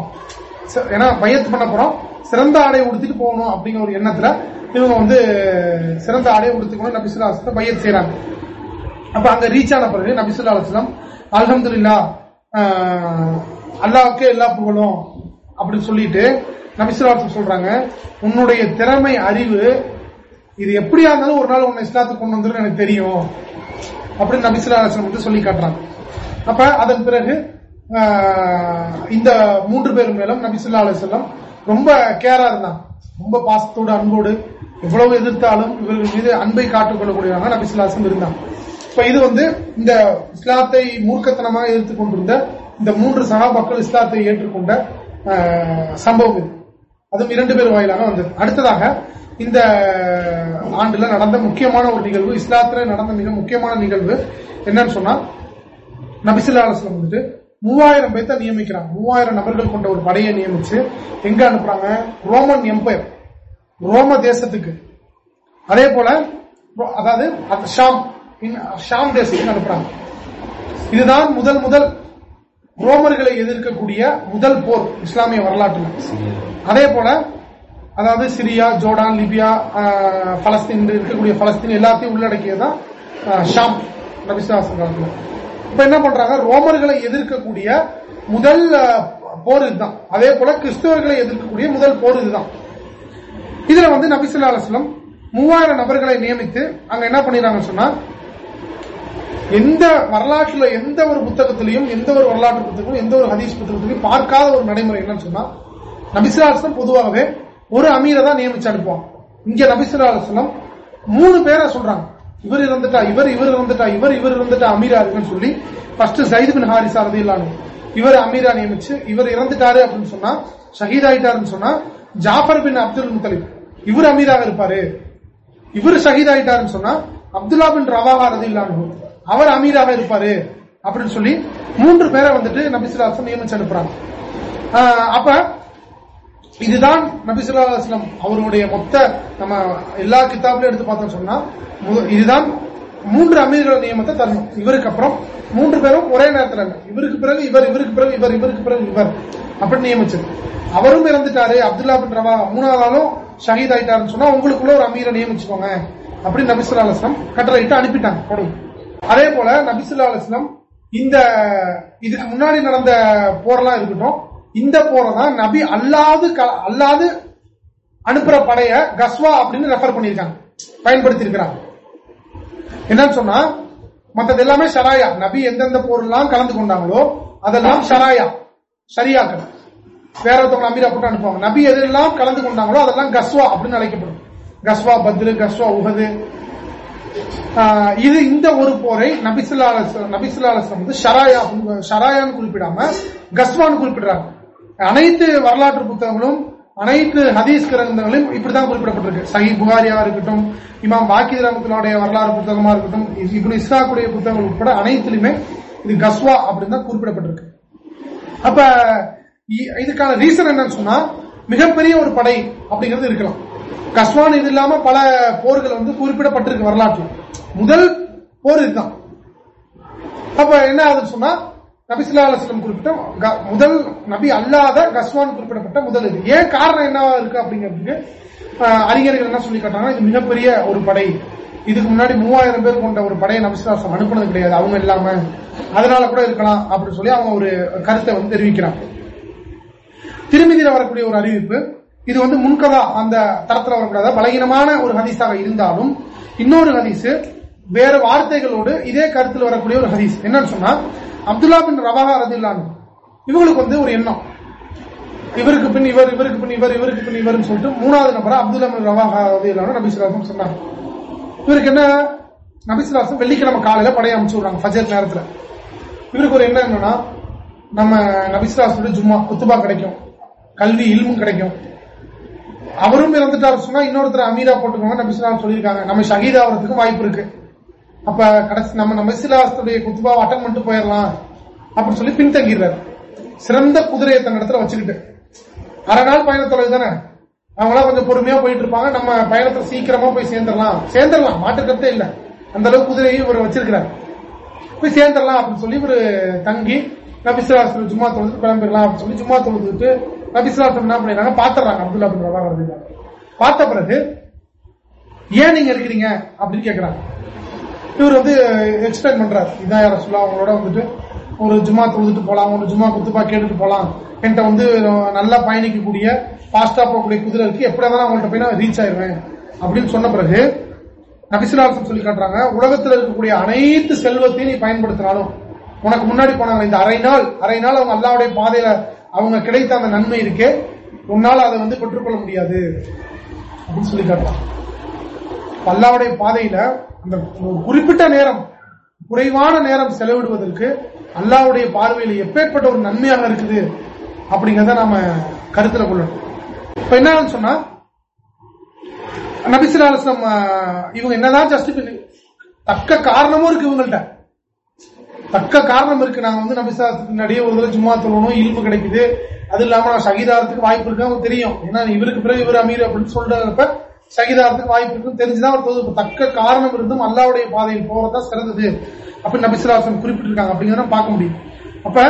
Speaker 1: ஏன்னா பையத் பண்ண போறோம். சிறந்த ஆடையை உடுத்திட்டு போகணும் அப்படிங்கிற ஒரு எண்ணத்துல இவங்க வந்து சிறந்த ஆடையை உடுத்திக்கணும். நபிசுல்லா பையத் செய்யறாங்க அப்ப அங்க ரீச் ஆன பிறகு நபிசுல்லா அலுவலம் அலமதுல்லா அல்லாவுக்கு எல்லா புகழும். அப்படின்னு சொல்லிட்டு நபிசுலாத்து சொல்றாங்க. உன்னுடைய திறமை அறிவு இது எப்படியா இருந்தாலும் ஒரு நாள் உன்னை இஸ்லாத்துக்கு கொண்டு வந்துடும் எனக்கு தெரியும். அப்படின்னு நபிசுல்லா வந்து சொல்லி காட்டுறாங்க. அப்ப அதன் பிறகு இந்த மூன்று பேர் மேலும் நபிசுல்லா அலுவலம் ரொம்ப கேரா இருந்தாங்க. ரொம்ப பாசத்தோடு அன்போடு எவ்வளவு எதிர்த்தாலும் இவர்கள் மீது அன்பை காட்டுக் கொள்ளக்கூடியவங்க நபிசுல்லாசம் இருந்தாங்க. இப்ப இது வந்து இந்த இஸ்லாத்தை மூர்க்கத்தனமாக எதிர்த்து கொண்டிருந்த இந்த மூன்று சகாபாக்கள் இஸ்லாத்தை ஏற்றுக்கொண்ட சம்பவம் இது அதுவும் இரண்டு பேர் வாயிலாக வந்தது. அடுத்ததாக இந்த ஆண்டுல நடந்த முக்கியமான ஒரு நிகழ்வு இஸ்லாத்துல நடந்த மிக முக்கியமான நிகழ்வு என்னன்னு சொன்னா நபிசுல்லா அலுவலம் வந்துட்டு மூவாயிரம் பேர்த்த நியமிக்கிறாங்க. மூவாயிரம் நபர்கள் கொண்ட ஒரு படையை நியமிச்சு எங்க அனுப்புறாங்க? Roman empire. ரோம தேசத்துக்கு. அதே போல அதாவது ஷாம். ஷாம் தேசத்துக்கு அனுப்புறாங்க. இதுதான் முதல் முதல் ரோமர்களை எதிர்க்கக்கூடிய முதல் போர் இஸ்லாமிய வரலாற்றில். அதே போல அதாவது சிரியா ஜோர்டான் லிபியா பலஸ்தீன் இருக்கக்கூடிய பலஸ்தீன் எல்லாத்தையும் உள்ளடக்கியதான் ஷாம் நபிசுவாசம் காலத்தில் இப்ப என்ன பண்றாங்க? ரோமர்களை எதிர்க்கக்கூடிய முதல் போர் இதுதான். அதே போல கிறிஸ்தவர்களை எதிர்க்கக்கூடிய முதல் போர் இதுதான். இதுல வந்து நபிசுல்லா அலுவலம் மூவாயிரம் நபர்களை நியமித்து அங்க என்ன பண்ணிடுறாங்கன்னு சொன்னா எந்த வரலாற்றுல எந்த ஒரு புத்தகத்திலையும் எந்த ஒரு வரலாற்று புத்தகத்திலும் எந்த ஒரு ஹதீஸ் புத்தகத்திலையும் பார்க்காத ஒரு நடைமுறை என்னன்னு சொன்னா நபிசுலாசனம் பொதுவாகவே ஒரு அமீரை தான் நியமிச்சு அனுப்புவான் இங்க நபிசுலாசனம் மூணு பேரை சொல்றாங்க. இவர் இருந்துட்டா இவர் இவர் இருந்துட்டா இவர் இவர் இருந்துட்டா அமீரா இருக்குன்னு சொல்லி ஃபர்ஸ்ட் சைது பின் ஹாரிசா ரதி இல்லானு இவர் அமீரா நியமிச்சு இவர் இறந்துட்டாரு அப்படின்னு சொன்னா ஷஹீத் ஆயிட்டாருன்னு சொன்னா ஜாஃபர் பின் அப்துல் முத்தலிப் இவர் அமீராக இருப்பாரு. இவர் ஷஹீத் ஆயிட்டாருன்னு சொன்னா அப்துல்லா பின் ரவாஹா ரதி அவர் அமீராக இருப்பாரு அப்படின்னு சொல்லி மூன்று பேரை வந்துட்டு நபிசுல்லாசம் நியமிச்சு அனுப்புறாங்க. அப்ப இதுதான் நபிசுல்லா அஸ்லம் அவருடைய மொத்த நம்ம எல்லா கிதாப்லயும் எடுத்து பார்த்தோம் சொன்னா இதுதான் மூன்று அமீர்கள் நியமத்தை தரணும். இவருக்கு அப்புறம் மூன்று பேரும் ஒரே நேரத்தில் இவருக்கு பிறகு இவர் இவருக்கு பிறகு இவர் இவருக்கு பிறகு இவர் அப்படின்னு நியமிச்சது. அவரும் இறந்துட்டாரு. அப்துல்லா பின் ரவா மூணாவது ஆளும் ஷஹீத் ஆயிட்டாருன்னு சொன்னா உங்களுக்குள்ள ஒரு அமீரை நியமிச்சுக்கோங்க அப்படின்னு நபிசுல்லா அலுவலம் கட்டளையிட்டு அனுப்பிட்டாங்க. கொடுங்க அதே போல நபிசுல்லா இந்த இதுக்கு முன்னாடி நடந்த போரெல்லாம் இருக்கட்டும் இந்த போரை தான் நபி அல்லாது அல்லாது அனுப்புற படைய கஸ்வா அப்படின்னு ரெஃபர் பண்ணிருக்காங்க பயன்படுத்தி இருக்கிறாங்க என்னன்னு சொன்னா மற்றது எல்லாமே ஷராயா நபி எந்தெந்த போர்லாம் கலந்து கொண்டாங்களோ அதெல்லாம் ஷராயா சரியாக்கள் வேற ஒருத்தவங்க அமீரா போட்டு அனுப்புவாங்க. நபி எதெல்லாம் கலந்து கொண்டாங்களோ அதெல்லாம் கஸ்வா அப்படின்னு அழைக்கப்படும். கஸ்வா பத்ரு கஸ்வா உகது இது இந்த ஒரு போரை நபிசுல்லா நபிசுல்லாஸ்லம் வந்து ஷராயா ஷராயான்னு குறிப்பிடாம கஸ்வான்னு குறிப்பிடுறாங்க. அனைத்து வரலாற்று புத்தகங்களும் அனைத்து ஹதீஸ் கிரந்தங்களும் இப்படிதான் குறிப்பிடப்பட்டிருக்கு. சஹி புகாரியா இருக்கட்டும் இமாம் பாக்கித் ரமத்தினுடைய வரலாறு புத்தகமா இருக்கட்டும் இப்படி இஸ்லாக்குடைய புத்தகங்கள் உட்பட அனைத்திலுமே இது கஸ்வா அப்படின்னு தான் குறிப்பிடப்பட்டிருக்கு. அப்ப இ- இதுக்கான ரீசன் என்னன்னு சொன்னா மிகப்பெரிய ஒரு படை அப்படிங்கிறது இருக்கலாம். கஸ்வான் இது இல்லாம பல போர்கள் வந்து குறிப்பிடப்பட்டிருக்கு வரலாற்று முதல் போர் இதுதான். அப்ப என்ன ஆகுதுன்னு சொன்னா நபிசுல்லா அலுவலம் குறிப்பிட்ட க- முதல் நபி அல்லாத கஸ்வான் குறிப்பிடப்பட்ட முதல் இது. ஏன் காரணம் என்ன இருக்கு அப்படிங்கிறதுக்கு ஆஹ், அறிஞர்கள் என்ன சொல்லி காட்டுறாங்கன்னா இது மிகப்பெரிய ஒரு படை. இதுக்கு முன்னாடி மூவாயிரம் பேர் கொண்ட ஒரு படையை நபிசுல்லாசம் அனுப்புனது கிடையாது. அவங்க இல்லாம அதனால கூட இருக்கலாம் அப்படின்னு சொல்லி அவங்க ஒரு கருத்தை வந்து தெரிவிக்கிறாங்க. திருமதியில வரக்கூடிய ஒரு அறிவிப்பு இது வந்து முன்கதா அந்த தரத்துல வரக்கூடாத. பலகீனமான ஒரு ஹதீஸாக இருந்தாலும் இன்னொரு ஹதீஸ் வேற வார்த்தைகளோடு இதே கருத்தில் வரக்கூடிய ஒரு ஹதீஸ். என்னன்னு சொன்னா அப்துல்லா பின் ரவாஹா ரதில்லான் இவங்களுக்கு வந்து ஒரு எண்ணம். இவருக்கு பின் இவர் இவருக்கு பின் இவர் இவருக்கு பின் இவர்னு சொல்லிட்டு மூணாவது நபரா அப்துல்லா பின் ரவாஹா ரதில்லான் நபிசுலாசம் சொன்னாங்க. இவருக்கு என்ன? நபிசுலாசம் வெள்ளிக்கிழமை காலையில படைய அமைச்சு விடுறாங்க ஃபஜர் நேரத்துல. இவருக்கு ஒரு எண்ணம் என்னன்னா நம்ம நபிசுலாசோட ஜும்மா குத்துபா கிடைக்கும். கல்வி இல்மும் கிடைக்கும். அவரும் இறந்துட்டாரு சொன்னா இன்னொருத்தர் அமீரா போட்டுக்கோங்க நபிசுலாம் சொல்லியிருக்காங்க. நம்ம ஷஹீத் ஆகிறதுக்கு வாய்ப்பு இருக்கு. அப்ப கடைசி நம்ம நபிசுலாஸ்துடைய குத்துபாவை அட்டன் பண்ணிட்டு போயிடலாம் அப்படின்னு சொல்லி பின்தங்கிடுறாரு. சிறந்த குதிரையை தன் இடத்துல வச்சுக்கிட்டு. அரை நாள் பயண தொலைவு தானே? அவங்களாம் கொஞ்சம் பொறுமையா போயிட்டு இருப்பாங்க. நம்ம பயணத்தை சீக்கிரமா போய் சேர்ந்துடலாம். சேர்ந்துடலாம். மாட்டுக்கத்தே இல்ல. அந்த அளவுக்கு குதிரையும் இவர் வச்சிருக்கிறார். போய் சேர்ந்துடலாம் அப்படின்னு சொல்லி இவர் தங்கி நபிசுலாசத்தில் ஜும்மா தொழுது கிளம்பிடலாம் அப்படின்னு சொல்லி ஜும்மா தொழுதுட்டு நபிசுலாசம் என்ன பண்ணிடுறாங்க பாத்துறாங்க. அப்துல்லா பின் ரவா ரலியல்லாஹு பார்த்த பிறகு ஏன் நீங்க இருக்கிறீங்க? அப்படின்னு கேக்குறாங்க. இவர் வந்து எக்ஸ்பிளைன் பண்றாரு. இதான் யார சொல்ல அவங்களோட வந்துட்டு ஒரு ஜும்மா தொழுதுட்டு போலாம். ஒரு ஜும்மா குத்துப்பா கேட்டுட்டு போலாம். என்கிட்ட வந்து நல்லா பயணிக்கக்கூடிய ஃபாஸ்டா போகக்கூடிய குதிரை இருக்கு. எப்படி இருந்தாலும் அவங்கள்ட்ட போய் நான் ரீச் ஆயிருவேன். அப்படின்னு சொன்ன பிறகு நபிசுலாசம் சொல்லி காட்டுறாங்க உலகத்தில் இருக்கக்கூடிய அனைத்து செல்வத்தையும் நீ பயன்படுத்தினாலும் உனக்கு முன்னாடி போனாங்க இந்த அரை நாள் அரை நாள் அவங்க அல்லாவுடைய பாதையில அவங்க கிடைத்த அந்த நன்மை இருக்கே உன்னால அதை வந்து பெற்றுக்கொள்ள முடியாது. அப்படின்னு சொல்லி காட்டுறாங்க அல்லாவுடைய பாதையில அந்த குறிப்பிட்ட நேரம் குறைவான நேரம் செலவிடுவதற்கு அல்லாவுடைய பார்வையில் எப்பேற்பட்ட ஒரு நன்மையாக இருக்குது அப்படிங்கறத நாம கருத்துல கொள்ளணும். இப்ப என்ன ஆகுதுன்னு சொன்னா நபிசுலாசம் இவங்க என்னதான் ஜஸ்டிஃபை தக்க காரணமும் இருக்கு இவங்கள்ட்ட. தக்க காரணம் இருக்கு. நாங்க வந்து நபிசுலாசத்துக்கு முன்னாடியே ஒரு தடவை ஜும்மா சொல்லணும். இல்பு கிடைக்குது. அது இல்லாம நான் சகிதாரத்துக்கு வாய்ப்பு இருக்கு. அவங்க தெரியும். ஏன்னா இவருக்கு பிறகு இவர் அமீர் அப்படின்னு சொல்றப்ப சகிதாரத்துக்கு வாய்ப்பு இருக்குன்னு தெரிஞ்சுதான் அவர் தொழுது தக்க காரணம் இருந்தும் அல்லாவுடைய பாதையில் போறதா சிறந்தது. அப்படின்னு நபிசுலாசன் குறிப்பிட்டிருக்காங்க. அப்படிங்கிறத பார்க்க முடியும். அப்ப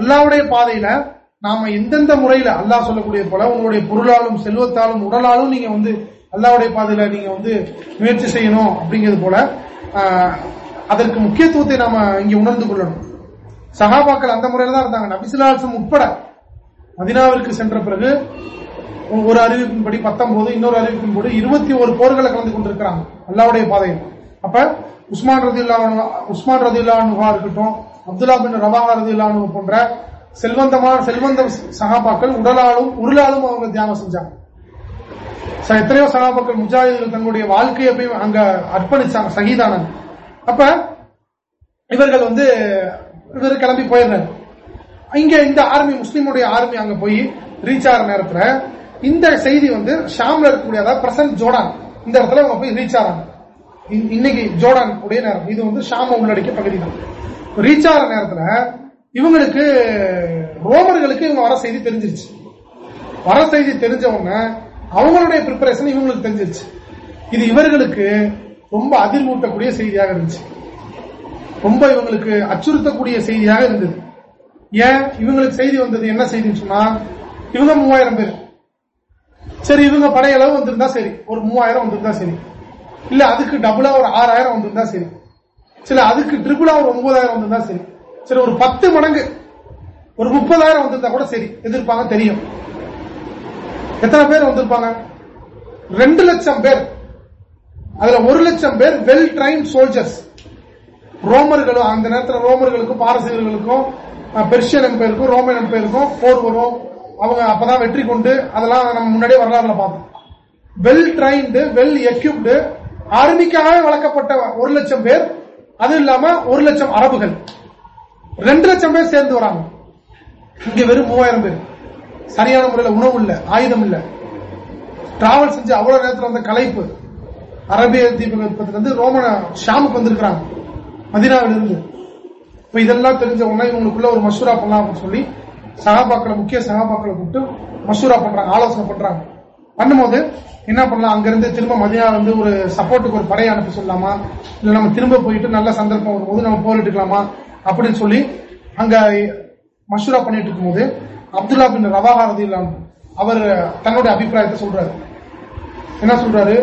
Speaker 1: அல்லாவுடைய பாதையில நாம எந்தெந்த முறையில அல்லாஹ் சொல்லக்கூடிய போல உங்களுடைய பொருளாலும் செல்வத்தாலும் உடலாலும் நீங்க வந்து அல்லாவுடைய பாதையில நீங்க வந்து முயற்சி செய்யணும் அப்படிங்கிறது போல அதற்கு முக்கியத்துவத்தை நாம இங்க உணர்ந்து கொள்ளணும். சகாபாக்கள் அந்த முறையில தான் இருந்தாங்க. நபிசுலாசம் உட்பட மதினாவிற்கு சென்ற பிறகு ஒரு அறிவிப்பின்படி பத்தொன்பது இன்னொரு அறிவிப்பின்படி இருபத்தி ஒரு போர்களை கலந்து கொண்டிருக்கிறாங்க. அல்லாவுடைய பாதையில். அப்ப உஸ்மான் ரதி உஸ்மான் ரதி இருக்கட்டும் அப்துல்லா பின் ரவாஹா ரதி போன்ற செல்வந்தமான செல்வந்த சகாபாக்கள் உடலாலும் உருளாலும் அவங்க தியானம் செஞ்சாங்க. ச- எத்தனையோ சகாபாக்கள் முஜாஹிதர்கள் தங்களுடைய வாழ்க்கையை போய் அங்க அர்ப்பணிச்சாங்க சகிதானாங்க. அப்ப இவர்கள் வந்து இவர் கிளம்பி போயிருந்தாங்க இங்க இந்த ஆர்மி முஸ்லீமுடைய ஆர்மி அங்க போய் ரீச் ஆகிற நேரத்துல இந்த செய்தி வந்து ஷாம்ல இருக்கக்கூடிய அதாவது பிரசன்ட் ஜோடான் இந்த இடத்துல அவங்க போய் ரீச் ஆறாங்க இன்னைக்கு ஜோர்டான் உடைய நேரம். இது வந்து ஷாம உள்ளடக்கிய பகுதி தான். ரீச் ஆகிற நேரத்துல இவங்களுக்கு ரோமர்களுக்கு இவங்க வர செய்தி தெரிஞ்சிருச்சு. வர செய்தி தெரிஞ்சவங்க அவங்களுடைய ப்ரிப்பரேஷன் இவங்களுக்கு தெரிஞ்சிருச்சு. இது இவர்களுக்கு ரொம்ப அதிர்வூட்டக்கூடிய செய்தியாக இருந்துச்சு. ரொம்ப இவங்களுக்கு அச்சுறுத்தக்கூடிய செய்தியாக இருந்தது. ஏன்? இவங்களுக்கு செய்தி வந்தது என்ன செய்தின்னு சொன்னா இவங்க மூவாயிரம் பேர். சரி இவங்க படையளவு வந்திருந்தா சரி. ஒரு மூவாயிரம் வந்திருந்தா சரி. இல்ல அதுக்கு டபுளா ஒரு ஆறாயிரம் வந்திருந்தா சரி. சில அதுக்கு ட்ரிபிளா ஒரு ஒன்பதாயிரம் வந்திருந்தா சரி. சரி ஒரு பத்து மடங்கு ஒரு முப்பதாயிரம் வந்திருந்தா கூட சரி. எதிர்ப்பாங்க தெரியும். எத்தனை பேர் வந்திருப்பாங்க? ரெண்டு லட்சம் பேர். அதுல ஒரு லட்சம் பேர் வெல் ட்ரைன் சோல்ஜர்ஸ் ரோமர்களும் அந்த நேரத்தில் ரோமர்களுக்கும் பாரசீகர்களுக்கும் பெர்ஷியன் எம்பையருக்கும் ரோமன் எம்பையருக்கும் போர் வரும். அவங்க அப்பதான் வெற்றி கொண்டு அதெல்லாம் நம்ம முன்னாடியே வரலாறுல பார்த்தோம். வெல் ட்ரைன்டு வெல் எக்யூப்டு ஆர்மிக்காக வளர்க்கப்பட்ட ஒரு லட்சம் பேர். அது இல்லாம ஒரு லட்சம் அரபுகள். ரெண்டு லட்சம் பேர் சேர்ந்து வராங்க. இங்க வெறும் மூவாயிரம் பேர். சரியான முறையில் உணவு இல்ல ஆயுதம் இல்ல. டிராவல் செஞ்சு அவ்வளவு நேரத்தில் வந்த கலைப்பு. அரபிய தீபகற்பத்திலிருந்து ரோமன ஷாமுக்கு வந்திருக்கிறாங்க மதினாவிலிருந்து. இப்ப இதெல்லாம் தெரிஞ்ச உடனே இவங்களுக்குள்ள ஒரு மசூரா பண்ணலாம் அப்படின்னு சொல்லி சகாபாக்களை முக்கிய சகாபாக்களை கூப்பிட்டு மசூரா பண்றாங்க ஆலோசனை பண்றாங்க. பண்ணும்போது என்ன பண்ணலாம்? அங்கிருந்து திரும்ப மதியா வந்து ஒரு சப்போர்ட்டுக்கு ஒரு படையை அனுப்ப சொல்லலாமா இல்ல நம்ம திரும்ப போயிட்டு நல்ல சந்தர்ப்பம் வரும்போது நம்ம போரிட்டுக்கலாமா அப்படின்னு சொல்லி அங்க மசூரா பண்ணிட்டு இருக்கும்போது அப்துல்லா பின் ரவாஹா ரதிலாம் அவர் தன்னுடைய அபிப்பிராயத்தை சொல்றாரு. என்ன சொல்றாரு?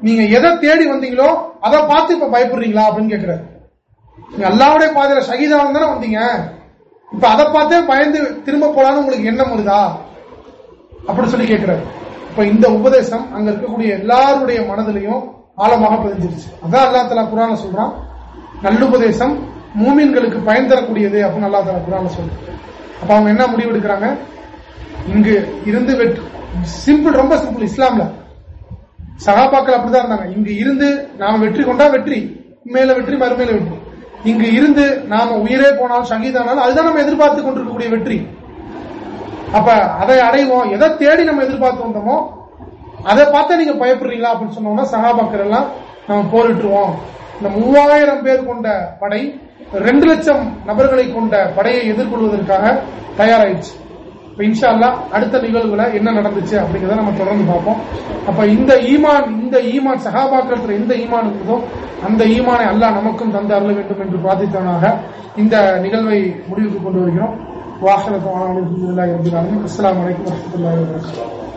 Speaker 1: நீங்க எதை தேடி வந்தீங்களோ அதை பார்த்து இப்ப பயப்படுறீங்களா அப்படின்னு கேட்கிறாரு. நீங்க அல்லாவுடைய பாதையில சகிதாவும் தானே வந்தீங்க. இப்ப அதை பார்த்தே பயந்து திரும்ப போலான்னு உங்களுக்கு எண்ணம் வருதா? அப்படின்னு சொல்லி கேட்கிறாரு. இப்ப இந்த உபதேசம் அங்க இருக்கக்கூடிய எல்லாருடைய மனதிலையும் ஆழமாக பதிஞ்சிருச்சு. அதான் அல்லா தலா குரான சொல்றான். நல்லுபதேசம் மூமின்களுக்கு பயன் தரக்கூடியது அப்படின்னு அல்லா தலா குரான சொல்றான். அப்ப அவங்க என்ன முடிவு எடுக்கிறாங்க? இங்கு இருந்து வெற்றி சிம்பிள் ரொம்ப சிம்பிள் இஸ்லாம்ல. சகாபாக்கள் அப்படிதான் இருந்தாங்க. இங்கு இருந்து நாம வெற்றி கொண்டா வெற்றி மேல வெற்றி மறுமையில வெற்றி. இங்கு இருந்து நாம உயிரே போனாலும் சங்கீதானாலும் அதுதான் நம்ம எதிர்பார்த்து கொண்டிருக்கக்கூடிய வெற்றி. அப்ப அதை அடைவோம். எதை தேடி நம்ம எதிர்பார்த்து வந்தோமோ அதை பார்த்தா நீங்க பயப்படுறீங்களா அப்படின்னு சொன்னோம்னா சகாபாக்கள் எல்லாம் நம்ம போரிட்டுருவோம். இந்த மூவாயிரம் பேர் கொண்ட படை ரெண்டு லட்சம் நபர்களை கொண்ட படையை எதிர்கொள்வதற்காக தயாராயிடுச்சு. இப்போ இன்ஷா அல்லா அடுத்த நிகழ்வுல என்ன நடந்துச்சு அப்படிங்கறத நம்ம தொடர்ந்து பார்ப்போம். அப்ப இந்த ஈமான் இந்த ஈமான் சகாபாக்கிறதுல எந்த ஈமான் இருக்குதோ அந்த ஈமானை அல்லாஹ் நமக்கும் தந்து அருள வேண்டும் என்று பிரார்த்தித்தவனாக இந்த நிகழ்வை முடிவுக்கு கொண்டு வருகிறோம். வாசலத்தமான அஸ்லாம் வலைக்கம் வரமத்துல்லாஹி வரகாத்துஹு